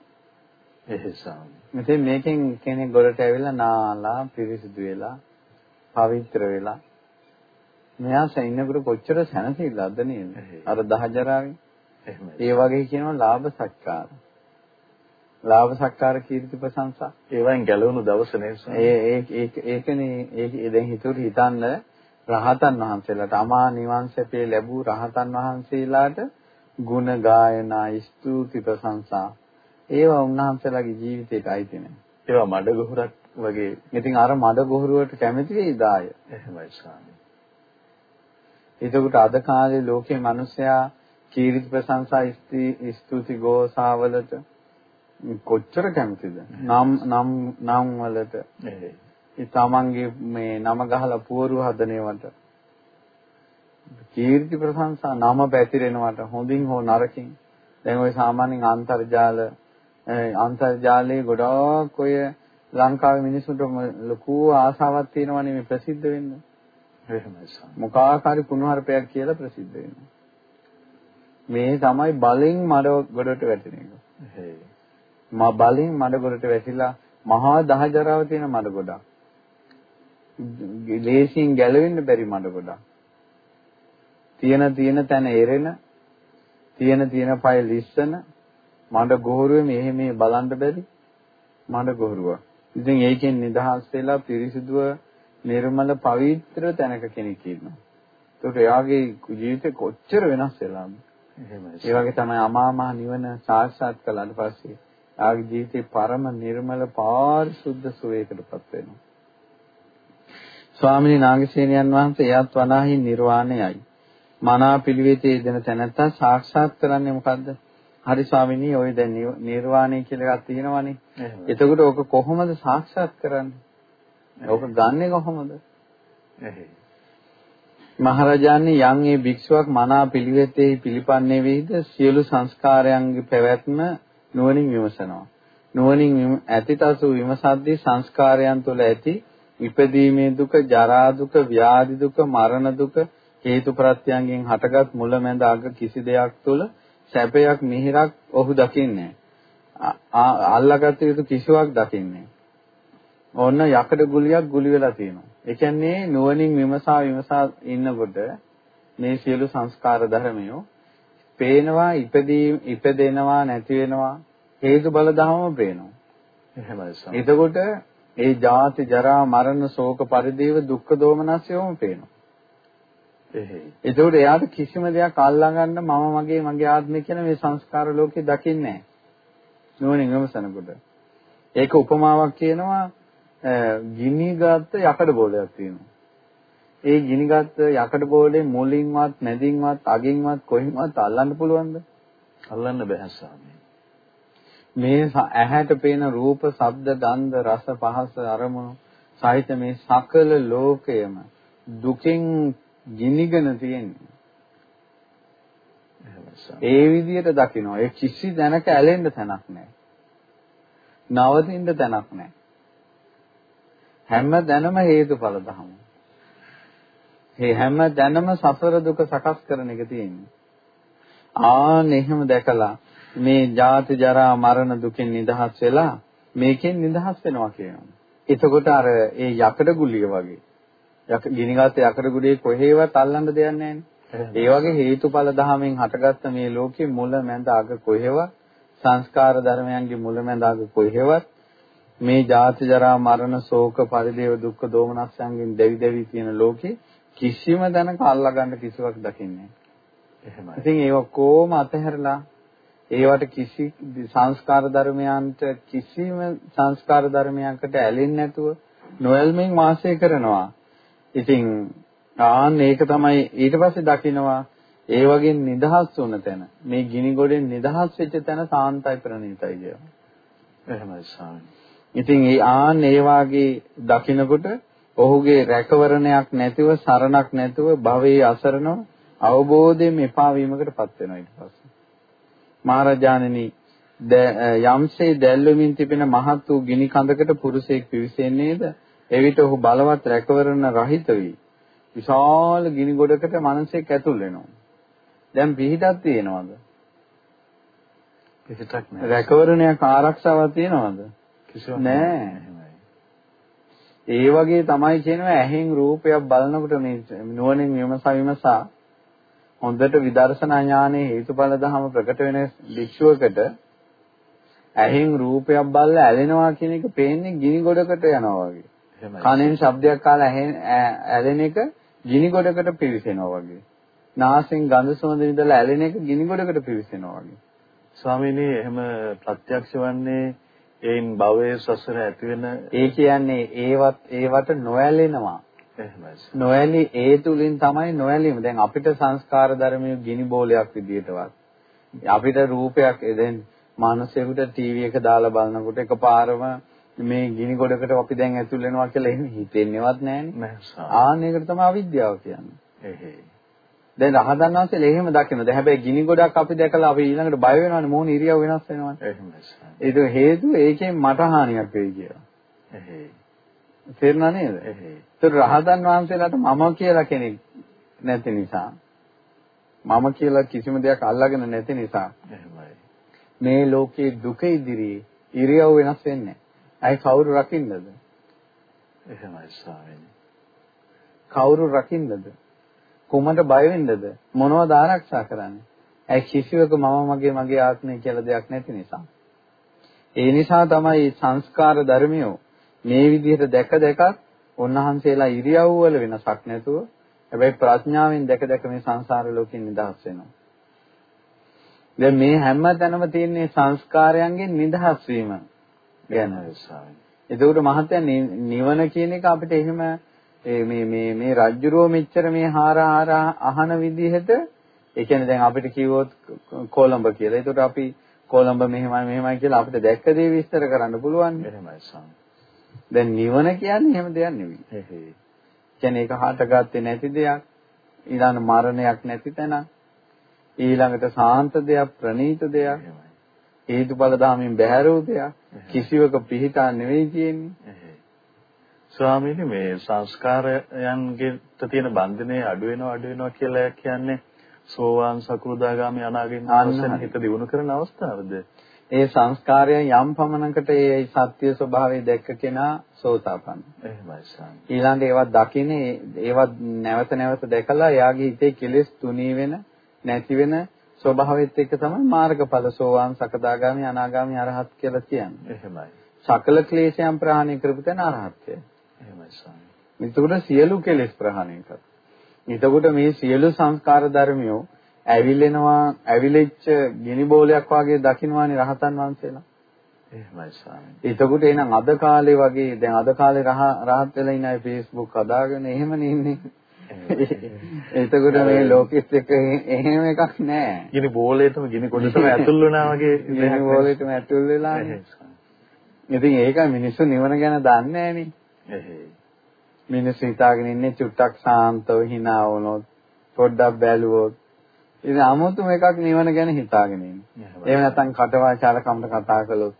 එහෙසම් මෙතෙන් මේකෙන් කෙනෙක් ගොඩට ඇවිල්ලා නාලා පිරිසිදු වෙලා පවිත්‍ර වෙලා මෙයා සයින්නකට කොච්චර සැනසෙල්ලද නේද? අර දහ ජරාවේ ඒ වගේ කියනවා ලාභ සත්කාර ලාභ සත්කාර කීර්ති ප්‍රශංසා ඒවෙන් ගැලවුණු දවස නේද ඒ ඒ ඒකනේ ඒක දැන් හිතුවට හිතන්න රහතන් වහන්සේලාට අමා නිවන් සැපේ ලැබූ රහතන් වහන්සේලාට ගුණ ගායනා ස්තුති ප්‍රශංසා ඒවා උන්වහන්සේලාගේ ජීවිතේට අයිති නෑ. ඒවා මඩගොහරක් වගේ. ඉතින් අර මඩගොහරුවට කැමති වෙයිද ආය? එහෙමයි ස්වාමී. එතකොට අද කාලේ ලෝකේ මිනිස්සයා කීර්ති ප්‍රශංසා ස්තුති ගෝසාවලට කොච්චර කැමතිද? නම් නම් නම් වලට. ඒ තමන්ගේ මේ නම ගහලා පුවරු හදනේවට කීර්ති ප්‍රශංසා නම පැතිරෙනවට හොඳින් හෝ නරකින් දැන් ওই සාමාන්‍යයෙන් අන්තර්ජාල අන්තර්ජාලයේ ගොඩාක් ඔය ලංකාවේ මිනිස්සුන්ට ලොකු ආසාවක් තියෙනවනේ මේ ප්‍රසිද්ධ වෙන්න. එහෙමයි. මොකාකාරී කුණුහරුපයක් කියලා ප්‍රසිද්ධ වෙනවා. මේ තමයි බලෙන් මඩ ගොඩට වැටෙන එක. මා බලෙන් මඩ ගොඩට වැටිලා මහා දහජරාව තියෙන මඩ ගොඩක්. ලේසියෙන් ගැලවෙන්න බැරි මඩ ගොඩක්. තියෙන තියෙන තැන එරෙන තියෙන තියෙන පය ලිස්සන මඩ ගොහරුවේ මෙහෙ මේ බලන්න බැරි මඩ ගොහරුව. ඉතින් ඒකෙන් නිදහස් වෙලා පිරිසිදුව නිර්මල පවිත්‍ර තැනක කෙනෙක් ඉන්නවා. ඒකට එයාගේ ජීවිතේ කොච්චර වෙනස් වෙලාද? ඒ වගේ තමයි අමා මහ නිවන සාක්ෂාත් කළාට පස්සේ එයාගේ ජීවිතේ පරම නිර්මල පාරිශුද්ධ සුවයකටපත් වෙනවා. ස්වාමීන් නාගසේනයන් වහන්සේ එයත් වනාහි නිර්වාණයයි. මනා පිළිවෙතේ දෙන තැනත්තා සාක්ෂාත් කරන්නේ මොකද්ද? හරි ස්වාමීනි ඔය දැන් නිර්වාණය කියලා එකක් තියෙනවනේ. එතකොට ඕක කොහොමද සාක්ෂාත් කරන්නේ? ඕක ගන්නෙ කොහොමද? මහරජාණන් යම් ඒ භික්ෂුවක් මනා පිළිවෙතේ පිළිපන්නේ වෙයිද සියලු සංස්කාරයන්ගේ පැවැත්ම නුවණින් විමසනවා. නුවණින් ඇතිතසු විමසද්දී සංස්කාරයන් තුළ ඇති ඉපදීමේ දුක, ජරා දුක, ව්‍යාධි දුක, මරණ දුක හේතු ප්‍රත්‍යයන්ගෙන් හටගත් මුලැමැද අග කිසි දෙයක් තුළ සැපයක් මිහිරක් ඔහු දකින්නේ අල්ලාගත් යුතු කිසිවක් දකින්නේ ඔන්න යකඩ ගුලියක් ගුලි වෙලා තියෙනවා. ඒ කියන්නේ නුවණින් විමසා විමසා ඉන්නකොට මේ සියලු සංස්කාර ධර්මයෝ පේනවා ඉපදී ඉපදෙනවා නැති වෙනවා හේතු බල ධර්මම පේනවා. එහෙමයි සම. එතකොට ඒ ජාති ජරා මරණ ශෝක පරිදේව දුක්ඛ දෝමනස්යෝම පේනවා. එහෙයි. ඒකෝට එයාට කිසිම දෙයක් අල්ලගන්න මම මගේ මගේ ආත්මය කියන මේ සංස්කාර ලෝකේ දකින්නේ නැහැ. නුවණින් විමසනකොට. ඒක උපමාවක් කියනවා ගිනිගත් යකඩ බෝලයක් තියෙනවා. ඒ ගිනිගත් යකඩ බෝලේ මුලින්වත් මැදින්වත් අගින්වත් කොහින්වත් අල්ලන්න පුළුවන්ද? අල්ලන්න බෑ ස්වාමී. මේ ඇහැට පේන රූප, ශබ්ද, ගන්ධ, රස, පහස, අරමුණු සහිත මේ සකල ලෝකයම දුකෙන් ගිනිගෙන තියෙන්නේ. ඒ විදිහට දකිනවා. ඒ කිසි දැනක ඇලෙන්න තැනක් නැහැ. නවතින්න තැනක් නැහැ. හැම දැනම හේතුඵල ධම. මේ හැම දැනම සසර දුක සකස් කරන එක තියෙන්නේ. ආන් එහෙම දැකලා මේ ජාති ජරා මරණ දුකෙන් නිදහස් වෙලා මේකෙන් නිදහස් වෙනවා කියනවා. එතකොට අර ඒ යකඩ ගුලිය වගේ යක ගිනිගත් යකඩ ගුලියේ කොහේවත් අල්ලන්න දෙයක් නැහැ ඒ වගේ හේතුඵල ධහමෙන් හටගත්ත මේ ලෝකේ මුල මැද අග කොහෙවත් සංස්කාර ධර්මයන්ගේ මුල මැද අග කොහෙවත් මේ ජාති ජරා මරණ ශෝක පරිදේව දුක්ඛ දෝමනස්යන්ගෙන් දෙවි දෙවි තියෙන ලෝකේ කිසිම දැනක අල්ලගන්න කිසිවක් දකින්නේ නැහැ. එහෙමයි. ඉතින් ඒක කොහොම අතහැරලා ඒවට කිසි සංස්කාර ධර්මයන්ට කිසිම සංස්කාර ධර්මයකට ඇලෙන්නේ නැතුව නොයල්මින් වාසය කරනවා. ඉතින් ආන්න ඒක තමයි ඊට පස්සේ දකින්නවා ඒ වගේ නිදහස් වුණ තැන මේ ගිනි ගොඩෙන් නිදහස් වෙච්ච තැන සාන්තයි ප්‍රණීතයි කියනවා. එහෙමයි ස්වාමී. ඉතින් ඒ ආන්න ඒ වාගේ දකින්නකොට ඔහුගේ රැකවරණයක් නැතිව සරණක් නැතිව භවයේ අසරණව අවබෝධයෙන් එපා වීමකටපත් වෙනවා ඊට පස්සේ. මහරජාණෙනි යම්සේ දැල්වෙමින් තිබෙන මහත් වූ ගිනි කඳකට පුරුෂයෙක් පිවිසෙන්නේද එවිට ඔහු බලවත් රැකවරණ රහිත වී විශාල ගිනි ගොඩකට මනසෙක් ඇතුල් වෙනවා. දැන් පිහිටක් තියෙනවද? පිහිටක් නැහැ. රැකවරණයක් ආරක්ෂාවක් තියෙනවද? නැහැ. ඒ වගේ තමයි කියනවා ඇහෙන් රූපයක් බලනකොට මේ නුවණින් විමසා විමසා හොඳට විදර්ශනා ඥානයේ හේතුඵල ධහම ප්‍රකට වෙන භික්ෂුවකට ඇහෙන් රූපයක් බලලා ඇලෙනවා කියන එක පේන්නේ ගිනි ගොඩකට යනවා වගේ. කනෙන් ශබ්දයක් කාලා ඇලෙන එක ගිනි ගොඩකට පිවිසෙනවා වගේ. නාසෙන් ගඳ සුවඳ විඳලා ඇලෙන එක ගිනි ගොඩකට පිවිසෙනවා වගේ. ස්වාමීනි එහෙම ප්‍රත්‍යක්ෂ වන්නේ ඒන් භවයේ සසර ඇති වෙන ඒ කියන්නේ ඒවත් ඒවට නොඇලෙනවා. එහෙමයි. නොඇලි ඒ තුලින් තමයි නොඇලීම. දැන් අපිට සංස්කාර ධර්මයේ ගිනි බෝලයක් විදියටවත් අපිට රූපයක් දැන් මානසයෙකුට ටීවී එක දාලා බලනකොට එකපාරම මේ ගිනි ගොඩකට අපි දැන් ඇතුල් වෙනවා කියලා එහෙම හිතෙන්නේවත් නැහැනේ. ආන්න ඒකට තමයි අවිද්‍යාව කියන්නේ. දැන් රහතන් වහන්සේලා එහෙම දකිනද? හැබැයි ගිනි ගොඩක් අපි දැකලා අපි ඊළඟට බය වෙනවනේ මොන ඉරියව් වෙනස් වෙනවනේ. එහෙමයි. ඒක හේතුව ඒකෙන් මට හානියක් වෙයි කියලා. එහෙයි. තේරුණා නේද? එහෙයි. ඒතර රහතන් වහන්සේලාට මම කියලා කෙනෙක් නැති නිසා මම කියලා කිසිම දෙයක් අල්ලාගෙන නැති නිසා එහෙමයි. මේ ලෝකයේ දුක ඉදිරියේ ඉරියව් වෙනස් වෙන්නේ නැහැ. කවුරු රකින්නද? එහෙමයි ස්වාමීනි. කවුරු රකින්නද? කුමට බය වෙන්නද? මොනවද ආරක්ෂා කරන්නේ? ඇයි කිසිවක මම මගේ මගේ ආත්මය කියලා දෙයක් නැති නිසා. ඒ නිසා තමයි සංස්කාර ධර්මියෝ මේ විදිහට දැක දැක උන්වහන්සේලා ඉරියව් වල වෙනසක් නැතුව හැබැයි ප්‍රඥාවෙන් දැක දැක මේ සංසාර ලෝකෙන් නිදහස් වෙනවා. දැන් මේ හැම තැනම තියෙන සංස්කාරයන්ගෙන් නිදහස් වීම ගැන. එතකොට මහත්ය නිවන කියන එක අපිට එහෙම මේ මේ මේ රජ්ජුරුව මෙච්චර මේ හාර හාර අහන විදිහට ඒ කියන්නේ දැන් අපිට කිව්වොත් කොළඹ කියලා. ඒකට අපි කොළඹ මෙහෙමයි මෙහෙමයි කියලා අපිට දැක්ක දේ විස්තර කරන්න පුළුවන්. එහෙමයි සම්. දැන් නිවන කියන්නේ එහෙම දෙයක් නෙවෙයි. එහෙයි. කියන්නේ ඒක හටගත්තේ නැති දෙයක්. ඊළඟ මරණයක් නැති තැන. ඊළඟට සාන්ත දෙයක්, ප්‍රණීත දෙයක්. හේතුඵල ධාමයෙන් බැහැර වූ දෙයක්. කිසිවක පිහිටා නෙවෙයි කියන්නේ. ස්වාමීනි මේ සංස්කාරයන්ගේ තියෙන බන්ධනේ අඩු වෙනවා අඩු වෙනවා කියලා කියන්නේ සෝවාන් සකෘදාගාමි අනාගාමි වශයෙන් හිත දියුණු කරන අවස්ථාවද? ඒ සංස්කාරයන් යම් පමණකට ඒ සත්‍ය ස්වභාවය දැක්ක කෙනා සෝතාපන්න. එහෙමයි සාමි. ඊළඟ ඒවත් දකින්නේ ඒවත් නැවත නැවත දැකලා එයාගේ හිතේ කෙලෙස් තුනී වෙන නැති වෙන ස්වභාවයත් එක්ක තමයි මාර්ගඵල සෝවාන් සකදාගාමි අනාගාමි අරහත් කියලා කියන්නේ. එහෙමයි. සකල ක්ලේශයන් ප්‍රහාණය කරපු තැන අරහත්ය. එතකොට සියලු කෙලෙස් ප්‍රහාණය කරනවා. එතකොට මේ සියලු සංස්කාර ධර්මියෝ ඇවිලෙනවා ඇවිලෙච්ච ගිනි බෝලයක් වගේ දකින්නවානේ රහතන් වහන්සේලා. එහෙමයි ස්වාමී. එතකොට එහෙනම් අද කාලේ වගේ දැන් අද කාලේ රහත් වෙලා ඉන්න අය Facebook හදාගෙන එහෙමනේ ඉන්නේ. එතකොට මේ ලෝකෙත් එක්ක එහෙම එකක් නැහැ. ගිනි බෝලේටම ගිනි කොටසම ඇතුල් වුණා වගේ ගිනි බෝලේටම ඇතුල් වෙලා. ඉතින් ඒක මිනිස්සු නිවන ගැන දන්නේ නැහනේ. මිනිස්සු හිතාගෙන ඉන්නේ චුට්ටක් සාන්තව hina වුණොත් පොඩ්ඩක් බැලුවොත් ඉතින් 아무තුම එකක් නිවන ගැන හිතාගෙන ඉන්නේ. එහෙම නැත්නම් කටවාචාරකමට කතා කළොත්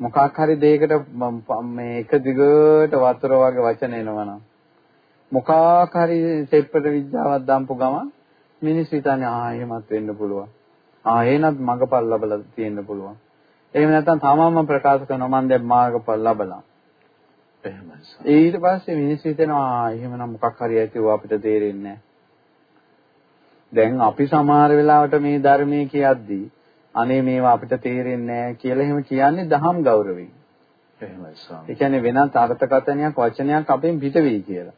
මොකක් හරි දෙයකට මේ එක දිගට වතුර වගේ වචන එනවනම් මොකක් හරි සෙප්පට විද්‍යාවක් දාම්පු ගමන් මිනිස්සු හිතන්නේ ආ එහෙමත් වෙන්න පුළුවන්. ආ එහෙනත් මගපල් ලැබලා තියෙන්න පුළුවන්. එහෙම නැත්නම් තමන්ම ප්‍රකාශ කරනවා මම දැන් මාර්ගඵල ලැබලා. එහෙමයි. ඊට පස්සේ මිනිස්සු හිතනවා එහෙමනම් මොකක් හරි ඇතිව අපිට තේරෙන්නේ දැන් අපි සමහර වෙලාවට මේ ධර්මයේ කියද්දී අනේ මේවා අපිට තේරෙන්නේ නැහැ කියලා එහෙම කියන්නේ දහම් ගෞරවයෙන්. එහෙමයි ස්වාමී. ඒ කියන්නේ වෙනත් අර්ථකථනයක් වචනයක් අපෙන් පිට වෙයි කියලා.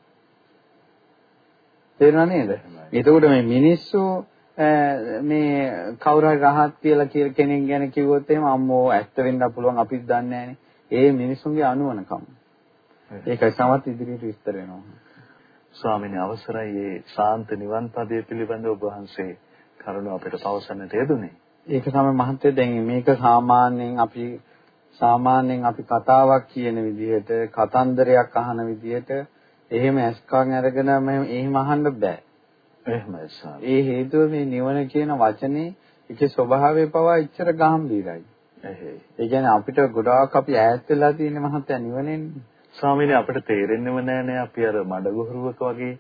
තේරුණා නේද? එතකොට මේ මිනිස්සු මේ කවුරු හරි රහත් කියලා කෙනෙක් ගැන කිව්වොත් එහෙම අම්මෝ ඇත්ත වෙන්න පුළුවන් අපිත් දන්නේ නැහනේ. ඒ මිනිසුන්ගේ අනුවණකම. ඒකයි සමත් ඉදිරියට විස්තර වෙනවා. ස්වාමීන් අවසරයි මේ ශාන්ත නිවන් පදයේ පිළිබඳව ඔබ වහන්සේ කරුණ අපිට පවසන්නට යෙදුනේ. ඒක තමයි මහත්තයා දැන් මේක සාමාන්‍යයෙන් අපි සාමාන්‍යයෙන් අපි කතාවක් කියන විදිහට කතන්දරයක් අහන විදිහට එහෙම ඇස්කම් අරගෙන මම එහෙම අහන්න බෑ. එහෙමයි සාරා. ඒ හේතුව මේ නිවන කියන වචනේ ඒකේ ස්වභාවය පවා ඉච්චර ගැඹීරයි. එහේ. ඒ කියන්නේ අපිට ගොඩාක් අපි ඈත් වෙලා තියෙන මහත්ය නිවනෙන්. ස්වාමීනි අපිට තේරෙන්නේම නෑනේ අපි අර මඩගොහරුවක වගේ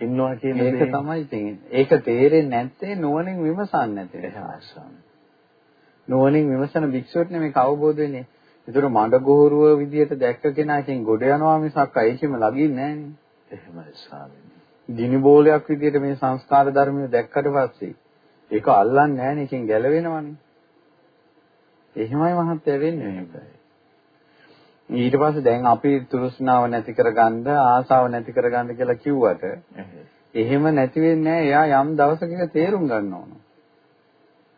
ඉන්නවා කියන දේ. ඒක තමයි තියෙන්නේ. ඒක තේරෙන්නේ නැත්තේ නුවණින් විමසන්නේ නැති නිසා. නුවණින් විමසන භික්ෂුවට නෙමෙයි අවබෝධ වෙන්නේ. ඒතර මඩගොහරුව විදියට දැක්ක කෙනා එකෙන් ගොඩ යනවා මිසක් ඒකෙම ලගින්නේ නෑනේ. එහෙමයි ස්වාමීනි. ගිනි බෝලයක් විදියට මේ සංස්කාර ධර්මිය දැක්කට පස්සේ ඒක අල්ලන්නේ නැහැ නේ එකෙන් ගැලවෙනවනේ. එහෙමයි මහත්ය වෙන්නේ මේකයි. ඊට පස්සේ දැන් අපි තෘෂ්ණාව නැති කරගන්න ආසාව නැති කරගන්න කියලා කිව්වට එහෙම නැති වෙන්නේ එයා යම් දවසක තේරුම් ගන්න ඕන.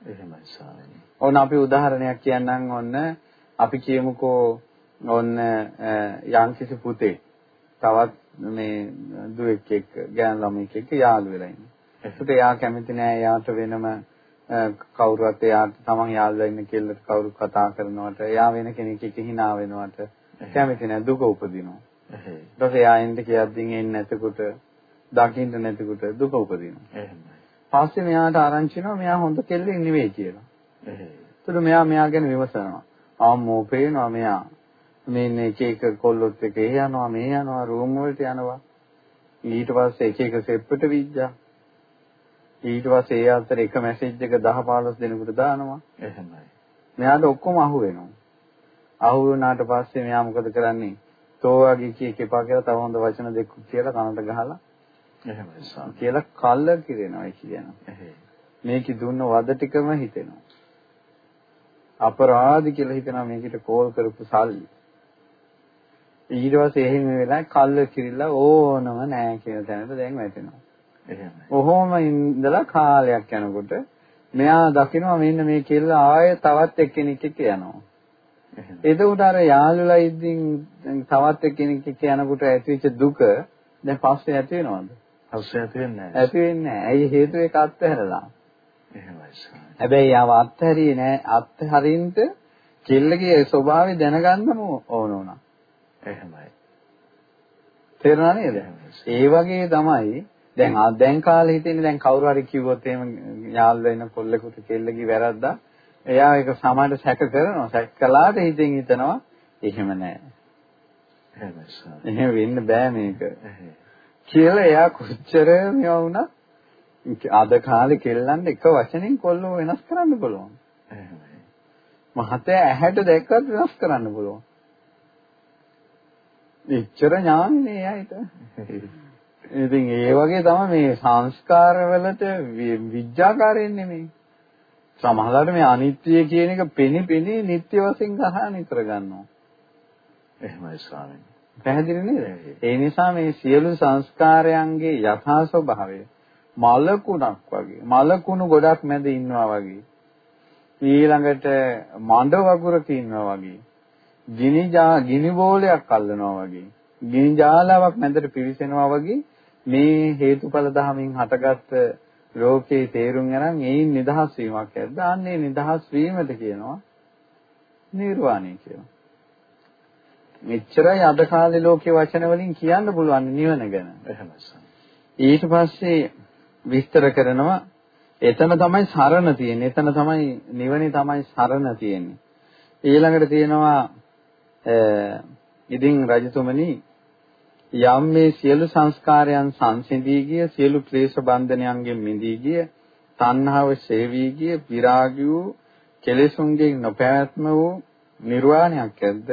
එහෙමයි ස්වාමීනි. ඕන අපි උදාහරණයක් කියන්නම් ඔන්න අපි කියමුකෝ ඔන්න යම්කිසි පුතේ තවත් මේ දුවෙක් එක්ක ගෑනු ළමෙක් එක්ක යාළු වෙලා ඉන්නේ. ඒකට එයා කැමති නෑ එයාට වෙනම කවුරුත් එයාට තමන් යාළුවා ඉන්න කෙල්ලට කවුරු කතා කරනවට එයා වෙන කෙනෙක් එක්ක hina වෙනවට කැමති නෑ දුක උපදිනවා. ඊට පස්සේ එන්න කියද්දී එන්නේ නැතකොට දකින්න නැතකොට දුක උපදිනවා. එහෙමයි. පස්සේ මෙයාට ආරංචි වෙනවා මෙයා හොඳ කෙල්ලෙක් නෙවෙයි කියලා. එහෙයි. ඒතර මෙයා මෙයා ගැන විමසනවා. ආම්මෝ පේනවා මෙයා මේ එක එක කොල්ලොත් එක ඒ යනවා මේ යනවා රූම් වලට යනවා ඊට පස්සේ එක එක සෙප්පට විජ්ජා ඊට පස්සේ ඒ අතර එක මැසේජ් එක 10 15 දෙනෙකුට දානවා එහෙමයි මෙයාට ඔක්කොම අහු වෙනවා අහු වුණාට පස්සේ මෙයා මොකද කරන්නේ තෝ වගේ කී කෙපා කියලා තව හොඳ වචන දෙකක් කියලා කනට ගහලා එහෙමයි කියලා කල්ල කිරෙනවා කියනවා මේකි දුන්න වද ටිකම හිතෙනවා අපරාධ කියලා හිතනවා මේකට කෝල් කරපු සල්ලි ඊට පස්සේ එහෙම වෙලා කල්ල කිරිලා ඕනම නෑ කියන තැනට දැන් වැටෙනවා. එහෙමයි. ඔහොම ඉඳලා කාලයක් යනකොට මෙයා දකිනවා මෙන්න මේ කෙල්ල ආයෙ තවත් එක්කෙනෙක් එක්ක යනවා. එතකොට අර යාළුලා ඉදින් තවත් එක්කෙනෙක් එක්ක යනකොට ඇතිවෙච්ච දුක දැන් පස්සේ ඇති වෙනවද? පස්සේ ඇති වෙන්නේ නැහැ. ඇති වෙන්නේ නැහැ. ඇයි හේතුව ඒක අත්හැරලා. එහෙමයි. හැබැයි ආව අත්හැරියේ නැහැ. අත්හරින්න කෙල්ලගේ ස්වභාවය දැනගන්නම ඕන වුණා. එහෙමයි. තේරුණා නේද? ඒ වගේ තමයි දැන් දැන් කාලේ හිතෙන්නේ දැන් කවුරු හරි කිව්වොත් එහෙම යාළුවා ඉන්න කොල්ලෙකුට කෙල්ලගේ වැරද්දා එයා ඒක සමාජ සැක කරනවා සැක කළාට හිතෙන් හිතනවා එහෙම නෑ. එහෙම වෙන්න බෑ මේක. කියලා එයා කොච්චර මේවා වුණා අද කාලේ කෙල්ලන් එක වචනෙන් කොල්ලෝ වෙනස් කරන්න පුළුවන්. මහතේ ඇහැට දැක්කත් වෙනස් කරන්න පුළුවන්. එච්චර ඥානනේ ඇයිද? ඉතින් ඒ වගේ තමයි මේ සංස්කාර වලට විඥාකාරයෙන් නෙමෙයි. සමහරවිට මේ අනිත්‍ය කියන එක පෙනි පෙනි නිට්ටය වශයෙන් ග්‍රහණය කරගන්නවා. එහෙමයි ස්වාමීනි. පැහැදිලි නේද? ඒ නිසා මේ සියලු සංස්කාරයන්ගේ යථා ස්වභාවය මලකුණක් වගේ මලකුණු ගොඩක් මැද ඉන්නවා වගේ ඊළඟට මඬ වගුරක ඉන්නවා වගේ ගිනි ගිනි බෝලයක් අල්ලනවා වගේ ගිනි ජාලාවක් මැදට පිවිසෙනවා වගේ මේ හේතුඵල ධමයෙන් හටගත්ත ලෝකේ තේරුම් ගන්න ඒයින් නිදහස් වීමක් ඇද්ද? අන්නේ නිදහස් වීමද කියනවා නිර්වාණය කියනවා මෙච්චරයි අද කාලේ ලෝකේ වචන වලින් කියන්න පුළුවන් නිවන ගැන. එහෙමයි ඊට පස්සේ විස්තර කරනවා එතන තමයි සරණ තියෙන්නේ. එතන තමයි නිවනේ තමයි සරණ තියෙන්නේ. ඊළඟට තියෙනවා ඉදින් රජතුමනි යම් මේ සියලු සංස්කාරයන් සංසිඳී ගිය සියලු ක්ලේශ බන්ධනයන්ගෙන් මිදී ගිය තණ්හාව ශේවී ගිය විරාගී වූ කෙලෙසුන්ගෙන් නොපැවැත්ම වූ නිර්වාණයක් ඇද්ද?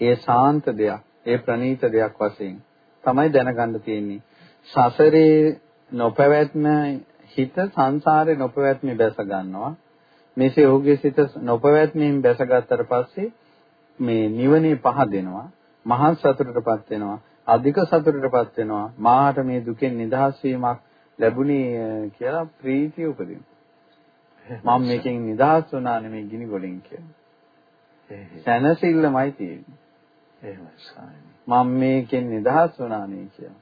ඒ ශාන්ත දෙයක්, ඒ ප්‍රණීත දෙයක් වශයෙන් තමයි දැනගන්න තියෙන්නේ. සසරේ නොපැවැත්ම හිත සංසාරේ නොපැවැත්මේ බැස ගන්නවා. මේසේ ඔහුගේ සිත නොපැවැත්මෙන් බැසගත්තට පස්සේ මේ නිවනේ පහදෙනවා. මහා සතුටටපත් වෙනවා. අධික සතුටටපත් වෙනවා. මාහට මේ දුකෙන් නිදහස් වීමක් ලැබුණේ කියලා ප්‍රීතිය උපදිනවා. මම මේකෙන් නිදහස් වුණා නෙමෙයි ගිනි ගොඩෙන් කියලා. සැනසෙල්ලමයි තියෙන්නේ. මම මේකෙන් නිදහස් වුණා නේ කියලා.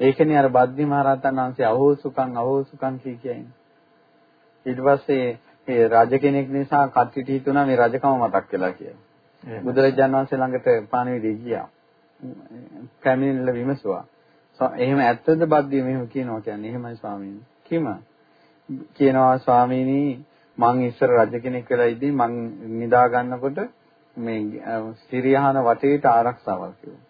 ඒකනේ අර බද්දි මහරහතන් වහන්සේ අහෝසුකම් අහෝසුකම් කිය කියන්නේ. ඊට පස්සේ ඒ රජ කෙනෙක් නිසා කට්ටිට හිතුණා මේ රජකම මතක් වෙලා කියලා. බුදුරජාණන් වහන්සේ ළඟට පාණිවිඩය ගියා. පැමිණිල්ල විමසුවා. එහෙම ඇත්තද බද්දිය මෙහෙම කියනවා කියන්නේ එහෙමයි ස්වාමීනි. කිම? කියනවා ස්වාමීනි මං ඉස්සර රජ කෙනෙක් වෙලා ඉදී මං නිදා ගන්නකොට මේ සිරියහන වටේට ආරක්ෂාවල් කිව්වා.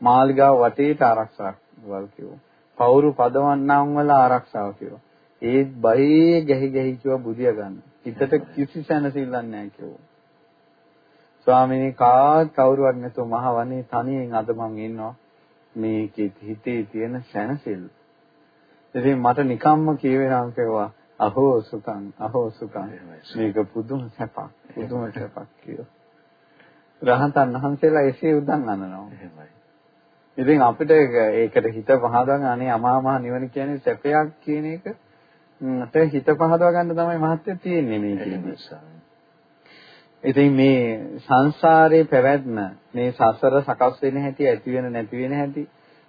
මාලිගාව වටේට ආරක්ෂාවල් කිව්වා. පවුරු පදවන්නම් වල ආරක්ෂාව කිව්වා. ඒත් බයේ ගැහි ගැහි කිව්වා බුදියා ගන්න. හිතට කිසි සැනසෙල්ලක් නැහැ කිව්වා. ස්වාමීනි කාත් කවුරුවත් නැතුව මහ වනේ තනියෙන් අද මං ඉන්නවා. මේකේ හිතේ තියෙන සැනසෙල්ල. ඉතින් මට නිකම්ම කියවෙනවා කිව්වා අහෝ සුඛං අහෝ සුඛං මේක පුදුම සැපක් පුදුම සැපක් කියලා. රහතන් වහන්සේලා එසේ උදන් අනනවා. එහෙමයි. ඉතින් අපිට ඒකට හිත පහදවන අනේ අමා මහ නිවන කියන්නේ සැපයක් කියන එක හිත පහදව ගන්න තමයි මහත්ය තියෙන්නේ මේ කියන්නේ. ඉතින් මේ සංසාරේ පැවැත්ම මේ සසර සකස් වෙන හැටි ඇති වෙන නැති වෙන හැටි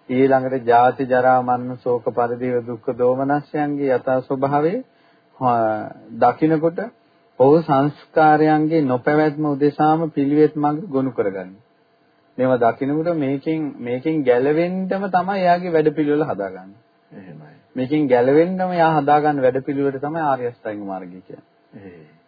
ඊළඟට ජාති ජරා මරණ ශෝක පරිදේව දුක්ඛ දෝමනස්යන්ගේ යථා ස්වභාවය දකින්නකොට ඔහු සංස්කාරයන්ගේ නොපැවැත්ම උදෙසාම පිළිවෙත් මඟ ගොනු කරගන්නේ. මේව දකින්නකොට මේකෙන් මේකෙන් ගැලවෙන්නම තමයි එයාගේ වැඩපිළිවෙල හදාගන්නේ. එහෙමයි. මේකෙන් ගැලවෙන්නම එයා හදාගන්න වැඩපිළිවෙල තමයි ආර්ය අෂ්ටාංග මාර්ගය කියන්නේ.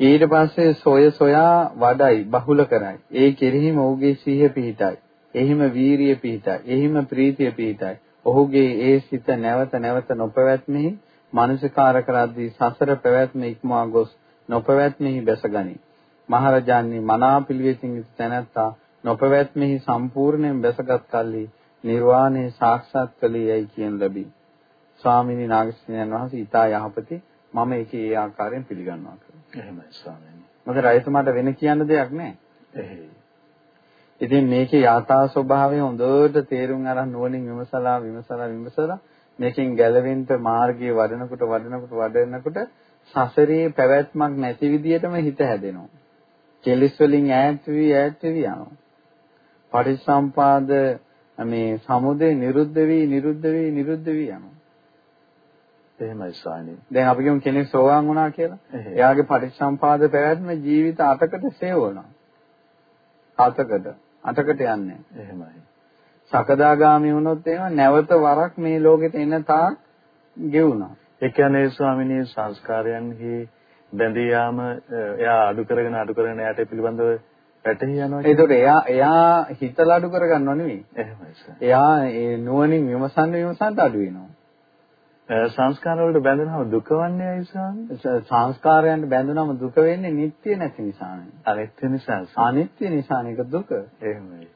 ඊට පස්සේ සොය සොයා වඩයි බහුල කරයි. ඒ කෙරෙහිම ඔහුගේ සිහිය පිහිටයි. එහිම වීරිය පිහිටයි. එහිම ප්‍රීතිය පිහිටයි. ඔහුගේ ඒ සිත නැවත නැවත නොපැවැත්මෙහි මානසිකාර කරද්දී සසර පැවැත්ම ඉක්මවා ගොස් නොපැවැත්මෙහි බැසගනී. මහරජාණන් මනා පිළිවෙතින් යුතු තැනැත්තා නොපැවැත්මෙහි සම්පූර්ණයෙන් බැසගත් කල්ලි නිර්වාණය සාක්ෂාත් කළේ යයි කියන ලැබී. ස්වාමීනි නාගසේනයන් වහන්සේ ඊතා යහපති මම ඒකේ ඒ ආකාරයෙන් පිළිගන්නවා කියලා. එහෙමයි ස්වාමීනි. මොකද රජතුමාට වෙන කියන්න දෙයක් නැහැ. එහෙයි. ඉතින් මේකේ යථා ස්වභාවය හොඳට තේරුම් අරන් නුවණින් විමසලා විමසලා විමසලා මේකෙන් ගැලවෙන්න මාර්ගයේ වඩනකොට වඩනකොට වඩනකොට සසරේ පැවැත්මක් නැති විදියටම හිත හැදෙනවා. කෙලිස් වලින් ඈත් වී ඈත් වී යනවා. පටිච්චසම්පාද මේ සමුදේ නිරුද්ධ වී නිරුද්ධ වී නිරුද්ධ වී යනවා. එහෙමයි ස්වාමී. දැන් අපි කියමු කෙනෙක් සෝවාන් වුණා කියලා. එයාගේ පටිච්චසම්පාද පැවැත්ම ජීවිත 8කට සේවනවා. 7කට 8කට යන්නේ. එහෙමයි. සකදාගාමි වුණොත් එහෙම නැවත වරක් මේ ලෝකෙට එන තාක් ගෙවුණා. ඒ කියන්නේ ස්වාමිනී සංස්කාරයන්හි බැඳී යාම එයා අඩු කරගෙන අඩු කරගෙන එයාට පිළිබඳව වැටහි යනවා. ඒකට එයා එයා හිතලා අඩු කරගන්නව නෙවෙයි. එහෙමයි සර්. එයා ඒ නුවණින් විමසන්න විමසන්න අඩු වෙනවා. සංස්කාර වලට බැඳෙනවම දුක වන්නේ ඇයි ස්වාමී? සංස්කාරයන්ට බැඳුනම දුක වෙන්නේ නිට්ටිය නැති නිසානේ. අනිත්‍ය නිසා. අනිත්‍ය නිසා නේද දුක. එහෙමයි.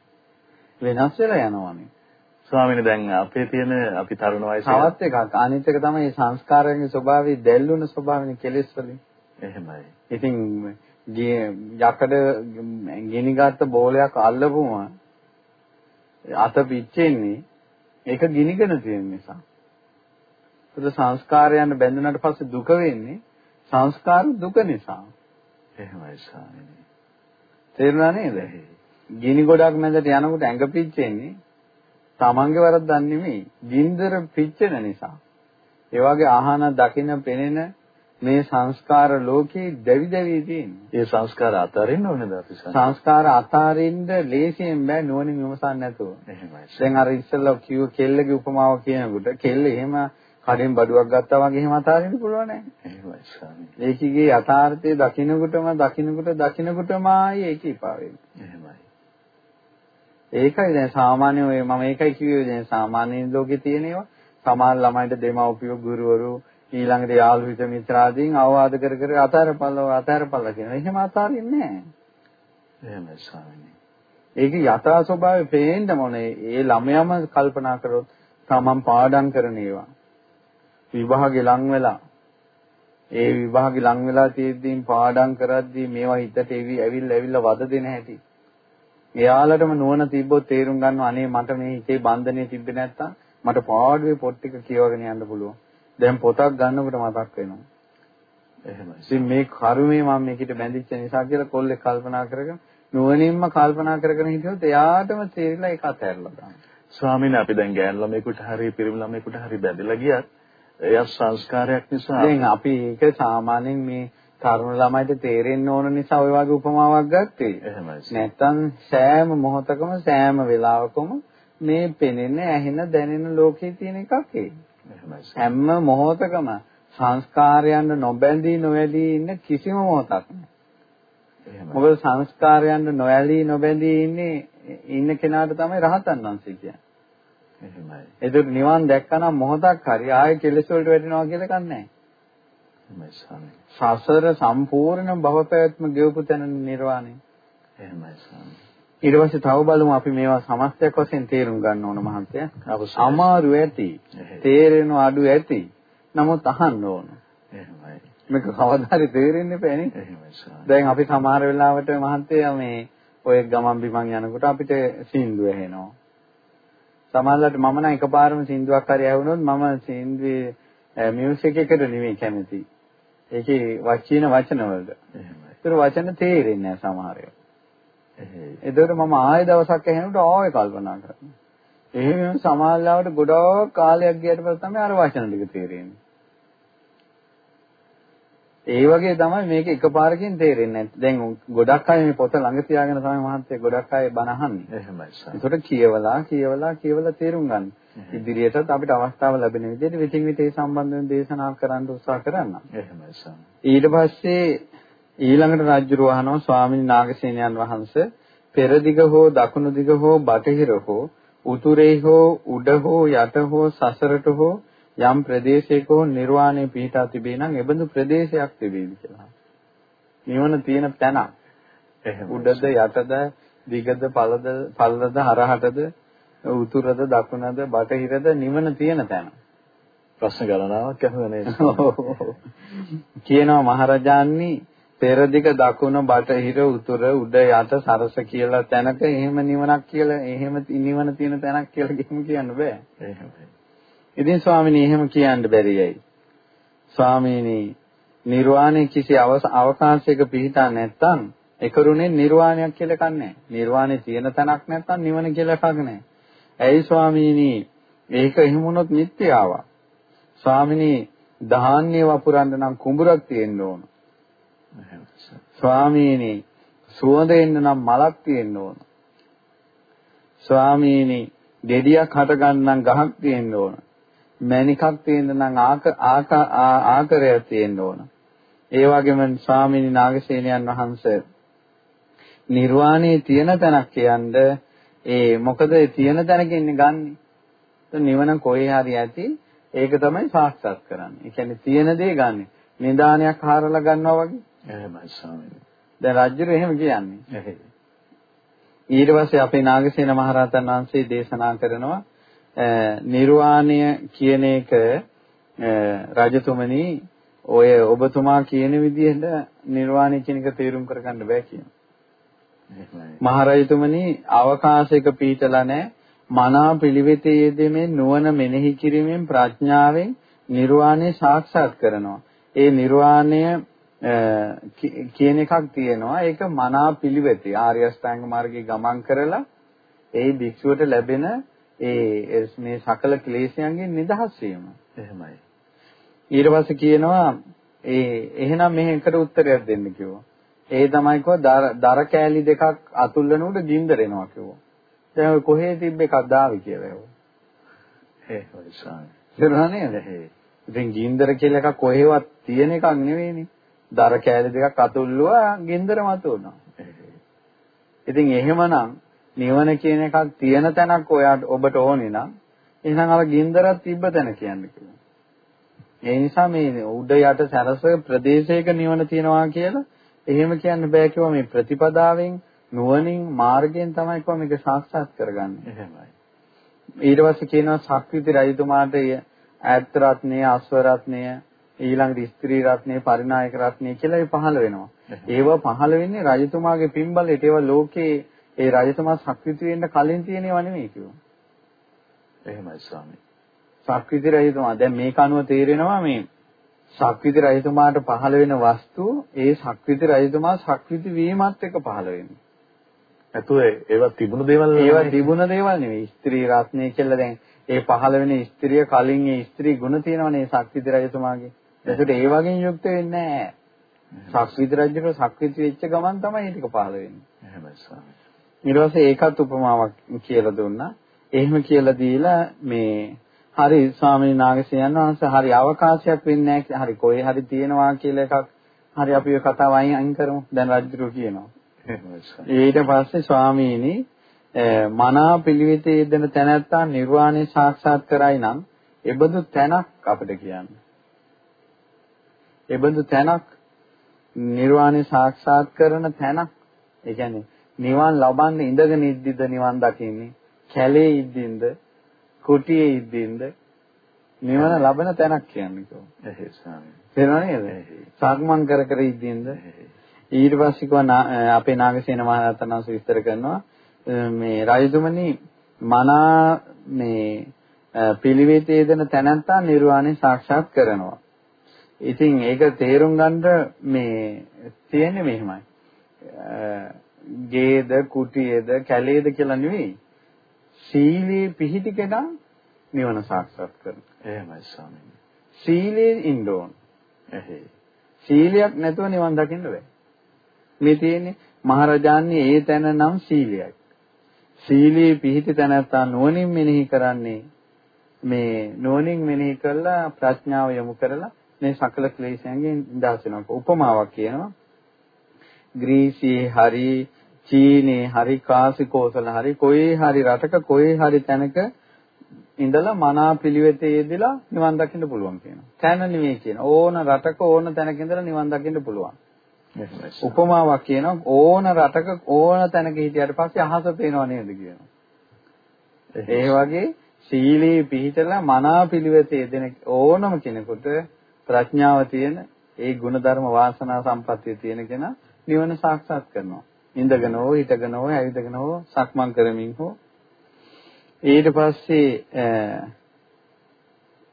වෙනස් වෙලා යනවානේ. ස්වාමීනි දැන් අපේ තියෙන අපි තරුණ වයසේ තවත් එකක් අනිත් එක තමයි සංස්කාරයන්ගේ ස්වභාවය දැල්ුණ ස්වභාවනේ කෙලෙස් වලින්. එහෙමයි. ඉතින් යකඩ ගිනිගත්ත බෝලයක් අල්ලපුම අත පිච්චෙන්නේ ඒක ගිනිගෙන තියෙන නිසා. ඒක සංස්කාරයන් බැඳුනට පස්සේ දුක වෙන්නේ සංස්කාර දුක නිසා. එහෙමයි ස්වාමීනි. තේරුණා නේද? ගිනි ගොඩක් මැදට යනකොට ඇඟ පිච්චෙන්නේ තමන්ගේ වරද්දක් නෙමෙයි. ගින්දර පිච්චෙන නිසා. ඒ වගේ ආහන දකින පෙනෙන මේ සංස්කාර ලෝකේ දැවි දැවි තියෙනවා. ඒ සංස්කාර අතාරින්න ඕනේද අපි සංස්කාර අතාරින්න ලේසියෙන් බෑ නුවණින් විමසන්න නැතුව. එහෙමයි. දැන් අර ඉස්සෙල්ලා කිව්ව කෙල්ලගේ උපමාව කියනකොට කෙල්ල එහෙම කඩෙන් බඩුවක් ගත්තා වගේ එහෙම අතාරින්න පුළුවන් නෑ. එහෙමයි ස්වාමී. ඒකගේ යථාර්ථය දකින්නකොටම දකින්නකොට දකින්නකොටම ආයේ ඒක ඉපා වෙනවා. එහෙමයි. ඒකයි දැන් සාමාන්‍ය ඔය මම ඒකයි කිව්වේ දැන් සාමාන්‍ය ලෝකේ තියෙන ඒවා සමාන ළමයින්ට දෙමව්පියෝ ගුරුවරු ඊළඟට යාළු හිත මිත්‍රාදීන් අවවාද කර කර අතාරපල්ලව අතාරපල්ල කියනවා. එහෙම අතාරින්නේ නැහැ. එහෙමයි ස්වාමීනි. ඒක යථා ස්වභාවය පේන්න මොනේ. ඒ ළමයාම කල්පනා කරොත් තමන් පාඩම් කරන ඒවා. විභාගෙ ලං වෙලා ඒ විභාගෙ ලං වෙලා තියෙද්දීන් පාඩම් කරද්දී මේවා හිතට එවි ඇවිල්ලා ඇවිල්ලා වද දෙන හැටි. එයාලටම නුවණ තිබ්බොත් තේරුම් ගන්නවා අනේ මට මේ හිතේ බන්ධනේ තිබ්බේ නැත්තම් මට පාඩුවේ පොත් ටික කියවගෙන යන්න පුළුවන්. දැන් පොතක් ගන්නකොට මතක් වෙනවා. එහෙමයි. ඉතින් මේ කර්මය මම මේකට බැඳිච්ච නිසා කියලා කොල්ලේ කල්පනා කරගෙන නුවණින්ම කල්පනා කරගෙන හිටියොත් එයාටම තේරිලා ඒක අතහැරලා දානවා. ස්වාමීන් අපි දැන් ගෑනු ළමයෙකුට හරි පිරිමි ළමයෙකුට හරි බැඳලා ගියත් එයා සංස්කාරයක් නිසා දැන් අපි ඒක සාමාන්‍යයෙන් මේ තරුණ ළමයිට තේරෙන්න ඕන නිසා ওই වගේ උපමාවක් ගත්තේ. එහෙමයි. නැත්තම් සෑම මොහොතකම සෑම වෙලාවකම මේ පෙනෙන ඇහෙන දැනෙන ලෝකේ තියෙන එකක් ඒ. හැම මොහොතකම සංස්කාරයන් නොබැඳී නොඇලී ඉන්න කිසිම මොහොතක් නැහැ. මොකද සංස්කාරයන් නොඇලී නොබැඳී ඉන්නේ ඉන්න කෙනාට තමයි රහතන් වහන්සේ කියන්නේ. එහෙමයි. ඒක නිවන් දැක්කනම් මොහොතක් හරි ආයෙ කෙලෙස් වලට වැටෙනවා කියලා කන්නේ නැහැ. එහෙමයි ස්වාමී. සසර සම්පූර්ණ භවපෑත්ම ගෙවපු තැන නිර්වාණය. එහෙමයි ස්වාමී. ඊට පස්සේ තව බලමු අපි මේවා සමස්තයක් වශයෙන් තේරුම් ගන්න ඕන මහන්තයා. අමාරු ඇති. තේරෙන අඩු ඇති. නමුත් අහන්න ඕන. එහෙමයි. මේක කවදාහරි තේරෙන්නේ නැහැ නේ. එහෙමයි ස්වාමී. දැන් අපි සමහර වෙලාවට මහන්තයා මේ ඔය ගමන් බිමන් යනකොට අපිට සින්දු ඇහෙනවා. සමහරවිට මම නම් එකපාරම සින්දුවක් හරි ඇහුනොත් මම සින්දුවේ මියුසික් එකට නෙමෙයි කැමති. ඒකේ වචින වචන වලට. ඒතර වචන තේරෙන්නේ නැහැ සමහර ඒවා. එතකොට මම ආයෙ දවසක් ඇහෙනකොට ආයෙ කල්පනා කරනවා. එහෙම සමහරවිට ගොඩාක් කාලයක් ගියට පස්සේ තමයි අර වචන ටික තේරෙන්නේ. ඒ වගේ තමයි මේක එකපාරකින් තේරෙන්නේ නැත්තේ. දැන් ගොඩක් අය මේ පොත ළඟ තියාගෙන තමයි මහන්සිය ගොඩක් අය බණ අහන්නේ. එහෙමයි සර්. ඒකට කියවලා කියවලා කියවලා තේරුම් ගන්න. ඉදිරියටත් අපිට අවස්ථාව ලැබෙන විදිහට විතින් විතේ සම්බන්ධයෙන් දේශනා කරන්න උත්සාහ කරන්න. එහෙමයි සර්. ඊට පස්සේ ඊළඟට රාජ්‍යරු වහනවා ස්වාමීන් නාගසේනයන් වහන්සේ පෙර දිග හෝ දකුණු දිග හෝ බටහිර හෝ උතුරේ හෝ උඩ හෝ යට හෝ සසරට හෝ යම් ප්‍රදේශයක හෝ නිර්වාණය පිහිටා තිබේ නම් එබඳු ප්‍රදේශයක් තිබේද කියලා. නිවන තියෙන තැනක්. උඩද යටද දිගද පළද පල්ලද හරහටද උතුරද දකුණද බටහිරද නිවන තියෙන තැන. ප්‍රශ්න ගණනාවක් අහුවනේ. කියනවා මහරජාණනි පෙරදිග දකුණ බටහිර උතුර උඩ යට සරස කියලා තැනක එහෙම නිවනක් කියලා එහෙම නිවන තියෙන තැනක් කියලා කියන්න බෑ. එහෙමයි. ඉතින් ස්වාමිනී එහෙම කියන්න බැරියයි. ස්වාමීනි නිර්වාණය කිසි අවකාශයක පිහිටා නැත්තම් එකරුණේ නිර්වාණයක් කියලා කන්නේ නිර්වාණය තියෙන තැනක් නැත්තම් නිවන කියලා එකක් නැහැ. ඇයි ස්වාමීනි ඒක එහෙම වුණොත් මිත්‍යාවක්. ස්වාමිනී ධාන්‍ය වපුරන්න නම් කුඹුරක් තියෙන්න ඕන. ස්වාමීනි සුවඳ එන්න නම් මලක් තියෙන්න ඕන. ස්වාමීනි ගෙඩියක් හට ගන්න නම් ගහක් තියෙන්න ඕන. මණිකක් තියෙන්න නම් ආක ආකරයක් තියෙන්න ඕන. ඒ වගේම ස්වාමීනි නාගසේනයන් වහන්සේ නිර්වාණයේ තියෙන තැනක් කියන්නේ ඒ මොකද තියෙන තැනක ඉන්නේ ගන්නෙ. නිවන කොහේ හරි ඇති ඒක තමයි සාක්ෂාත් කරන්නේ. ඒ කියන්නේ තියෙන දේ ගන්නෙ. නිදානයක් හරලා ගන්නවා වගේ. එහෙමයි ස්වාමීනි. දැන් රාජ්‍යර එහෙම කියන්නේ. ඊට පස්සේ අපේ නාගසේන මහරහතන් වහන්සේ දේශනා කරනවා නිර්වාණය කියන එක රජතුමනි ඔය ඔබතුමා කියන විදිහට නිර්වාණය කියන එක තේරුම් කරගන්න බෑ කියනවා. මහරජතුමනි අවකාශයක පීතලා නැහැ. මනා පිළිවෙතේ යෙදෙමින් නුවණ මෙනෙහි කිරීමෙන් ප්‍රඥාවෙන් නිර්වාණය සාක්ෂාත් කරනවා. ඒ නිර්වාණය කියන එකක් තියෙනවා. ඒක මනා පිළිවෙතේ ආර්ය අෂ්ටාංග මාර්ගයේ ගමන් කරලා ඒ භික්ෂුවට ලැබෙන ඒ මේ සකල ක්ලේශයන්ගෙන් නිදහස් වීම. එහෙමයි. ඊට පස්සේ කියනවා ඒ එහෙනම් මෙහෙකට උත්තරයක් දෙන්න කිව්වා. ඒ තමයි කිව්වා දර කෑලි දෙකක් අතුල්ලනකොට ගින්දර එනවා කිව්වා. දැන් ඔය කොහේ තිබ්බ එකක් දාවි කියලා ඒවා. ඒ හොයිසාන. නේද? ඉතින් ගින්දර කියලා එකක් කොහෙවත් තියෙන එකක් නෙවෙයිනේ. දර කෑලි දෙකක් අතුල්ලුවා ගින්දර මතුවනවා. ඉතින් එහෙමනම් නිවන කියන එකක් තියෙන තැනක් ඔයාට ඔබට ඕනේ නම් එහෙනම් අර ගින්දරක් තිබ්බ තැන කියන්නේ කියලා. ඒ නිසා මේ උඩ යට සැරස ප්‍රදේශයක නිවන තියනවා කියලා එහෙම කියන්න බෑ කිව්වා මේ ප්‍රතිපදාවෙන් නුවණින් මාර්ගයෙන් තමයි කිව්වා මේක සාක්ෂාත් කරගන්නේ. එහෙමයි. ඊට පස්සේ කියනවා ශක්තිති රජතුමාට ඈත් රත්නය, අස්ව රත්නය, ඊළඟට ස්ත්‍රී රත්නය, පරිනායක රත්නය කියලා ඒ පහළ වෙනවා. ඒවා පහළ වෙන්නේ රජතුමාගේ පින්බලයට. ඒවා ලෝකේ ඒ රජතුමා ශක්තිති වෙන්න කලින් තියෙනව නෙමෙයි කිව්වා. එහෙමයි ස්වාමී. ශක්තිති රජතුමා දැන් මේක අනුව තේරෙනවා මේ ශක්තිති රජතුමාට පහළ වෙන වස්තු ඒ ශක්තිති රජතුමා ශක්තිති වීමත් එක්ක පහළ වෙන්නේ. නැතුව ඒවා තිබුණු දේවල් ඒවා තිබුණ දේවල් නෙවෙයි. ස්ත්‍රී රත්නය කියලා දැන් ඒ පහළ වෙන ස්ත්‍රිය කලින් ඒ ස්ත්‍රී ගුණ තියෙනවනේ ශක්තිති රජතුමාගේ. ඒකට ඒ වගේ යුක්ත වෙන්නේ නැහැ. ශක්තිති රජුට ශක්තිති වෙච්ච ගමන් තමයි ටික පහළ වෙන්නේ. එහෙමයි ස්වාමී. ඊට පස්සේ ඒකත් උපමාවක් කියලා දුන්නා. එහෙම කියලා දීලා මේ හරි ස්වාමීන් වහන්සේ වහන්සේ හරි අවකාශයක් වෙන්නේ නැහැ. හරි කොහේ හරි තියෙනවා කියලා එකක් හරි අපි ඔය කතාව අයින් කරමු. දැන් රජුරු කියනවා. ඊට පස්සේ ස්වාමීනි මනා පිළිවෙතේ යෙදෙන තැනැත්තා නිර්වාණය සාක්ෂාත් කරයි නම් එබඳු තැනක් අපිට කියන්න. එබඳු තැනක් නිර්වාණය සාක්ෂාත් කරන තැනක්. ඒ කියන්නේ නිවන් ලබන්න ඉඳගෙන ඉද්දිද නිවන් දකින්නේ කැලේ ඉද්දින්ද කුටියේ ඉද්දින්ද නිවන ලබන තැනක් කියන්නේ කොහොමද? එහේ ස්වාමී. තේරෙනව නේද? සක්මන් කර කර ඉද්දින්ද ඊට පස්සේ කිව්වා අපේ නාගසේන මහරහතන් වහන්සේ විස්තර කරනවා මේ රජතුමනි මනා මේ පිළිවෙතේ දෙන තැනැත්තා නිර්වාණය සාක්ෂාත් කරනවා. ඉතින් ඒක තේරුම් ගන්න මේ තියෙන්නේ මෙහෙමයි. ගේද කුටියේද කැලේද කියලා නෙවෙයි. සීලේ පිහිටි කෙනා නිවන සාක්ෂාත් කරනවා. එහෙමයි ස්වාමීනි. සීලේ ඉන්න ඕන. එහේ. සීලයක් නැතුව නිවන් දකින්න බෑ. මේ තියෙන්නේ මහරජාන්නේ ඒ තැන නම් සීලයයි. සීලේ පිහිටි තැනත්තා නුවණින් මෙනෙහි කරන්නේ මේ නුවණින් මෙනෙහි කරලා ප්‍රඥාව යොමු කරලා මේ සකල ක්ලේශයන්ගෙන් නිදහස් වෙනවා. උපමාවක් කියනවා. ග්‍රීසියේ හරි චීනේ හරි කාසිකෝසල හරි කොයි හරි රටක කොයි හරි තැනක ඉඳලා මනා පිළිවෙතේ යෙදලා නිවන් දකින්න පුළුවන් කියනවා. තැන නෙමෙයි කියන. ඕන රටක ඕන තැනක ඉඳලා නිවන් දකින්න පුළුවන්. උපමාවක් කියනවා ඕන රටක ඕන තැනක හිටියට පස්සේ අහස පේනව නේද කියනවා. ඒ වගේ සීලේ පිහිටලා මනා පිළිවෙතේ දෙන ඕනම කෙනෙකුට ප්‍රඥාව තියෙන ඒ ಗುಣධර්ම වාසනා සම්පත්තිය තියෙන කෙනා නිවන සාක්ෂාත් කරනවා. ඉඳගෙන හෝ හිටගෙන හෝ ඇවිදගෙන හෝ සක්මන් කරමින් හෝ ඊට පස්සේ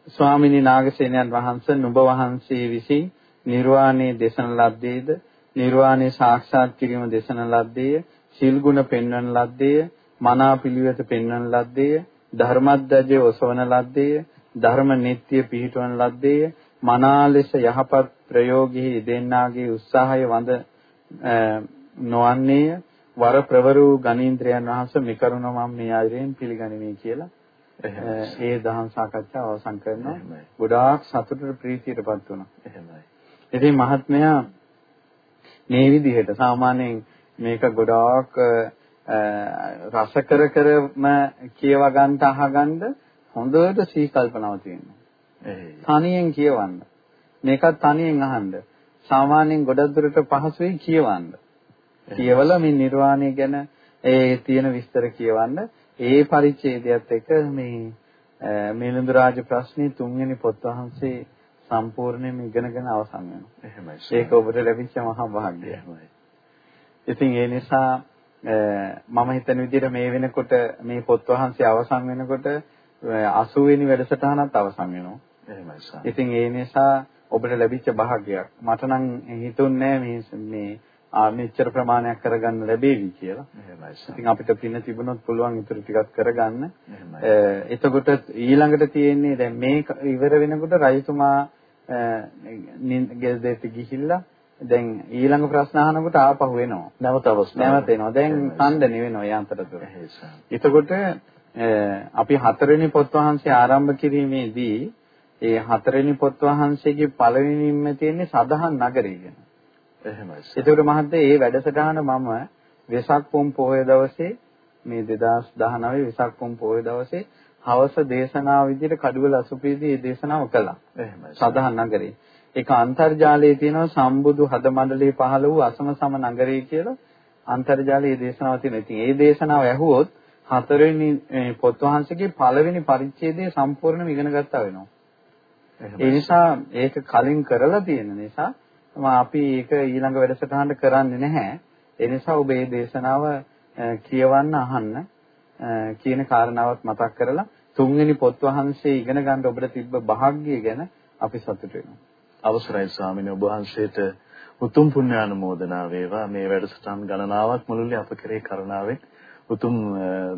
ස්වාමිනී නාගසේනයන් වහන්සේ නුඹ වහන්සේ විසින් නිර්වාණය දේශන ලද්දේද නිර්වාණය සාක්ෂාත් කිරීම දේශන ලද්දේය සිල් ගුණ පෙන්වන ලද්දේය මනා පිළිවෙත පෙන්වන ලද්දේය ධර්මද්දජය ඔසවන ලද්දේය ධර්ම නීත්‍ය පිහිටවන ලද්දේය මනා ලෙස යහපත් ප්‍රයෝගයේ යෙදෙන්නාගේ උත්සාහය වඳ නොවන්නේය. වර ප්‍රවරු ගණීන්ද්‍රයන් වහන්සේ මේ කරුණ මම මේ ආයතයෙන් පිළිගනිමි කියලා. ඒ දහම් සාකච්ඡාව අවසන් කරනවා. ගොඩාක් සතුටට ප්‍රීතියටපත් වුණා. එහෙමයි. ඉතින් මහත්මයා මේ විදිහට සාමාන්‍යයෙන් මේක ගොඩාක් රස කර කරම කියව ගන්න අහගන්න හොඳට සී කල්පනාව තියෙනවා. තනියෙන් කියවන්න. මේකත් තනියෙන් අහන්න. සාමාන්‍යයෙන් ගොඩක් දුරට පහසුයි කියවන්න. කියවලා මේ නිර්වාණය ගැන ඒ තියෙන විස්තර කියවන්න. ඒ පරිච්ඡේදයත් එක්ක මේ මිලිඳු රාජ ප්‍රශ්නේ තුන්වෙනි පොත් වහන්සේ සම්පූර්ණයෙන්ම ඉගෙනගෙන අවසන් වෙනවා. එහෙමයි. ඒක ඔබට ලැබිච්ච මහා භාග්‍යය. ඉතින් ඒ නිසා මම හිතන විදිහට මේ වෙනකොට මේ පොත් වහන්සේ අවසන් වෙනකොට 80 වෙනි වැඩසටහනත් අවසන් වෙනවා. එහෙමයි. ඉතින් ඒ නිසා ඔබට ලැබිච්ච භාග්‍යයක්. මට නම් හිතුන්නේ මේ මේ මෙච්චර ප්‍රමාණයක් කරගන්න ලැබෙවි කියලා. එහෙමයි. ඉතින් අපිට පින තිබුණොත් පුළුවන් ඉතුරු ටිකක් කරගන්න. එතකොට ඊළඟට තියෙන්නේ දැන් මේ ඉවර වෙනකොට රජතුමා ගෙදරට ගිහිල්ලා දැන් ඊළඟ ප්‍රශ්න අහනකොට ආපහු එනවා. නැවත අවස්ථාවක්. නැවත එනවා. දැන් සම්දෙන වෙනවා ඒ අතරතුර. එතකොට අපි හතරවෙනි පොත් වහන්සේ ආරම්භ කිරීමේදී ඒ හතරවෙනි පොත් වහන්සේගේ පළවෙනිම තියෙන්නේ සදහන් නගරය ගැන. එහෙමයි. එතකොට මහත්තයා මේ වැඩසටහන මම වෙසක් පොම් පොහොය දවසේ මේ 2019 වෙසක් පොම් පොහොය දවසේ හවස දේශනාව විදිහට කඩුවල අසුපීදී මේ දේශනාව කළා. එහෙමයි. සදහන් නගරේ. ඒක අන්තර්ජාලයේ තියෙනවා සම්බුදු හද මණ්ඩලයේ පහළ වූ අසම සම නගරේ කියලා අන්තර්ජාලයේ දේශනාව තියෙනවා. ඉතින් ඒ දේශනාව ඇහුවොත් හතරවෙනි පොත් වහන්සේගේ පළවෙනි පරිච්ඡේදය සම්පූර්ණයෙන්ම ඉගෙන ගත්තා වෙනවා. ඒ නිසා ඒක කලින් කරලා තියෙන නිසා අපි ඒක ඊළඟ වැඩසටහනට කරන්නේ නැහැ. ඒ නිසා ඔබ මේ දේශනාව කියවන්න අහන්න කියන කාරණාවක් මතක් කරලා තුන්වෙනි පොත් වහන්සේ ඉගෙන ගන්න ඔබට තිබ්බ වාග්ය ගැන අපි සතුටු වෙනවා. අවසරයි ස්වාමීනි ඔබ වහන්සේට උතුම් පුණ්‍යානුමෝදනා වේවා මේ වැඩසටහන් ගණනාවක් මුළුල්ලේ අප කෙරේ කරුණාවෙන් උතුම්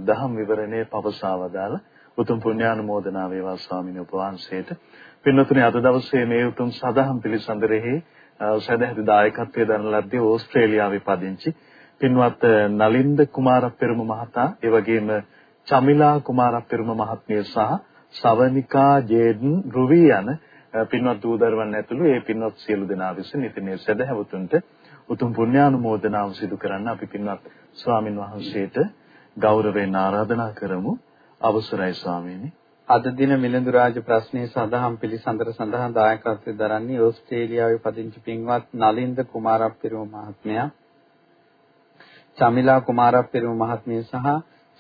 දහම් විවරණේ පවසාවදාලා උතුම් පුණ්‍යානුමෝදනා වේවා ස්වාමීන් වහන්සේට. පින්නතුනි අද දවසේ මේ උතුම් සදහම් පිළිසඳරෙහි සදැහැති දායකත්වයේ දරන ලද්දේ ඕස්ට්‍රේලියාවේ පදිංචි පින්වත් නලින්ද කුමාරපෙරුම මහතා ඒ වගේම චමිලා කුමාරපෙරුම මහත්මිය සහ සවනිකා ජේඩන් රුවි යන පින්වත් දූදරුවන් ඇතුළු ඒ පින්වත් සියලු දෙනා විසින් ඉතින් මේ සදහැවතුන්ට උතුම් පුණ්‍යානුමෝදනාව සිදු කරන්න අපි පින්වත් ස්වාමින් වහන්සේට ගෞරවයෙන් ආරාධනා කරමු. අවසරයි ස්වාමීනි. අද දින මිලිඳු රාජ ප්‍රශ්නයේ සඳහන් පිළිසඳර සඳහා දායකත්වයෙන් දරන්නේ ඕස්ට්‍රේලියාවේ පදිංචි පින්වත් නලින්ද කුමාරප්පිරුම මහත්මයා. චමිලා කුමාරප්පිරුම මහත්මිය සහ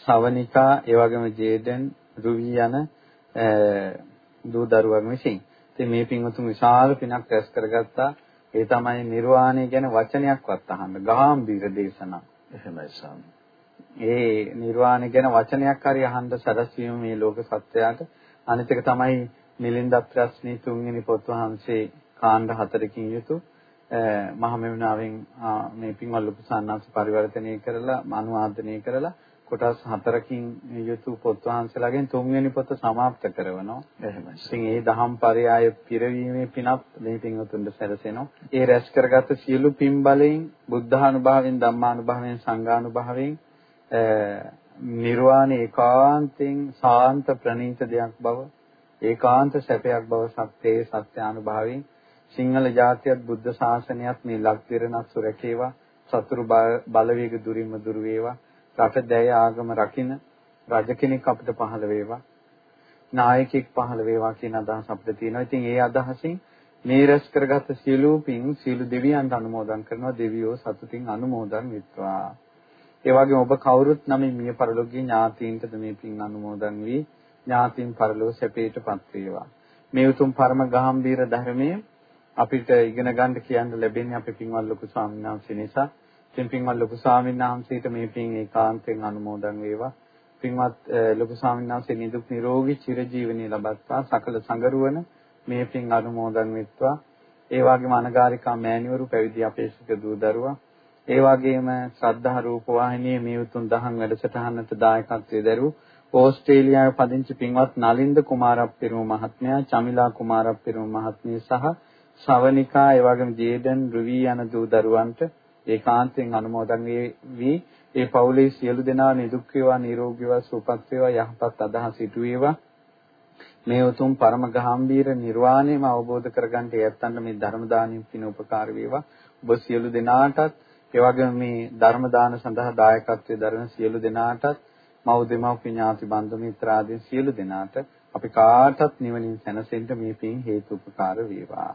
සවනිකා ඒ වගේම ජේඩන් රුවි යන දූ දරුවන් විසින්. ඉතින් මේ පින්වතුන් විශාල පිනක් රැස් කරගත්තා. ඒ තමයි නිර්වාණය ගැන වචනයක්වත් අහන්න. ගාම්භීර දේශනා. එහෙමයි ස්වාමී. ඒ නිර්වාණය ගැන වචනයක් හරි අහන්න සැලසීම මේ ලෝක සත්‍යයට අනිත් එක තමයි මිලින්ද ප්‍රශ්නේ තුන්වෙනි පොත් වහන්සේ කාණ්ඩ හතරකින් යුතු මහමෙවුනාවෙන් මේ පින්වල් ලොකු සාන්නාංශ පරිවර්තනය කරලා අනුවාදනය කරලා කොටස් හතරකින් යුතු පොත් වහන්සේලාගෙන් තුන්වෙනි පොත સમાપ્ત කරනවා. එහෙමයි. ඉතින් ඒ දහම් පරයය පිරවීමේ පිනත් මේ පින්වතුන්ට සැලසෙනවා. ඒ රැස් කරගත් සියලු පින් බලයෙන් බුද්ධානුභාවයෙන් ධම්මානුභාවයෙන් සංඝානුභාවයෙන් නිර්වාණ ඒකාන්තයෙන් සාන්ත ප්‍රණීත දෙයක් බව ඒකාන්ත සැපයක් බව සත්‍යයේ සත්‍යානුභාවයෙන් සිංහල ජාතියත් බුද්ධ ශාසනයත් මේ ලක්තිරණත් සුරකේවා සතුරු බලවේග දුරින්ම දුර වේවා රට දැය ආගම රකින්න රජ කෙනෙක් අපිට පහළ වේවා නායකයෙක් පහළ වේවා කියන අදහස අපිට තියෙනවා. ඉතින් ඒ අදහසින් මේ රැස් කරගත් සියලු පින් සියලු දෙවියන්ට අනුමෝදන් කරනවා දෙවියෝ සතුටින් අනුමෝදන් වෙත්වා. ඒ වගේම ඔබ කවුරුත් නම් මිය පරලෝකීය ඥාතීන්ටද මේ පින් අනුමෝදන් වී ඥාතීන් පරලෝ සැපේටපත් වේවා. මේ උතුම් පරම ගාම්භීර ධර්මයේ අපිට ඉගෙන ගන්න කියන්න ලැබෙන්නේ අපේ පින්වත් ලොකු ස්වාමීන් වහන්සේ නිසා. ඉතින් පින්වත් ලොකු ස්වාමීන් වහන්සේට මේ පින් ඒකාන්තයෙන් අනුමෝදන් වේවා. පින්වත් ලොකු ස්වාමීන් වහන්සේ නිදුක් නිරෝගී චිරජීවනයේ ලබත්තා සකල සංගරුවන මේ පින් අනුමෝදන් වෙත්වා. ඒ වගේම අනගාരികා මෑණිවරු පැවිදි අපේක්ෂක දූ දරුවා ඒ වගේම ශ්‍රද්ධා රූප වාහිනියේ මේ උතුම් දහම් වැඩසටහනට දායකත්වයේ දරූ ඕස්ට්‍රේලියාවේ පදිංචි පින්වත් නලින්ද කුමාරප්පිරුම මහත්මයා, චමිලා කුමාරප්පිරුම මහත්මිය සහ ශවනිකා ඒ වගේම ජේඩන් රුවි යන දූ දරුවන්ට ඒකාන්තයෙන් අනුමෝදන් වී ඒ පවුලේ සියලු දෙනා නිදුක් වේවා නිරෝගී වේවා සුවපත් වේවා යහපත් අදහස් ඉටු වේවා. මේ උතුම් පරම ගාම්භීර නිර්වාණයම අවබෝධ කරගන්න යැත්තන්ට මේ ධර්ම දානින් පින උපකාර වේවා. ඔබ සියලු දෙනාටත් ඒ වගේම මේ ධර්ම දාන සඳහා දායකත්වයේ දරන සියලු දෙනාටත් මව් දෙමව්පිය ඥාති බන්ධු මිත්‍ර ආදී සියලු දෙනාට අපි කාටත් නිවනින් සැනසෙන්න මේ පින් හේතු උපකාර වේවා.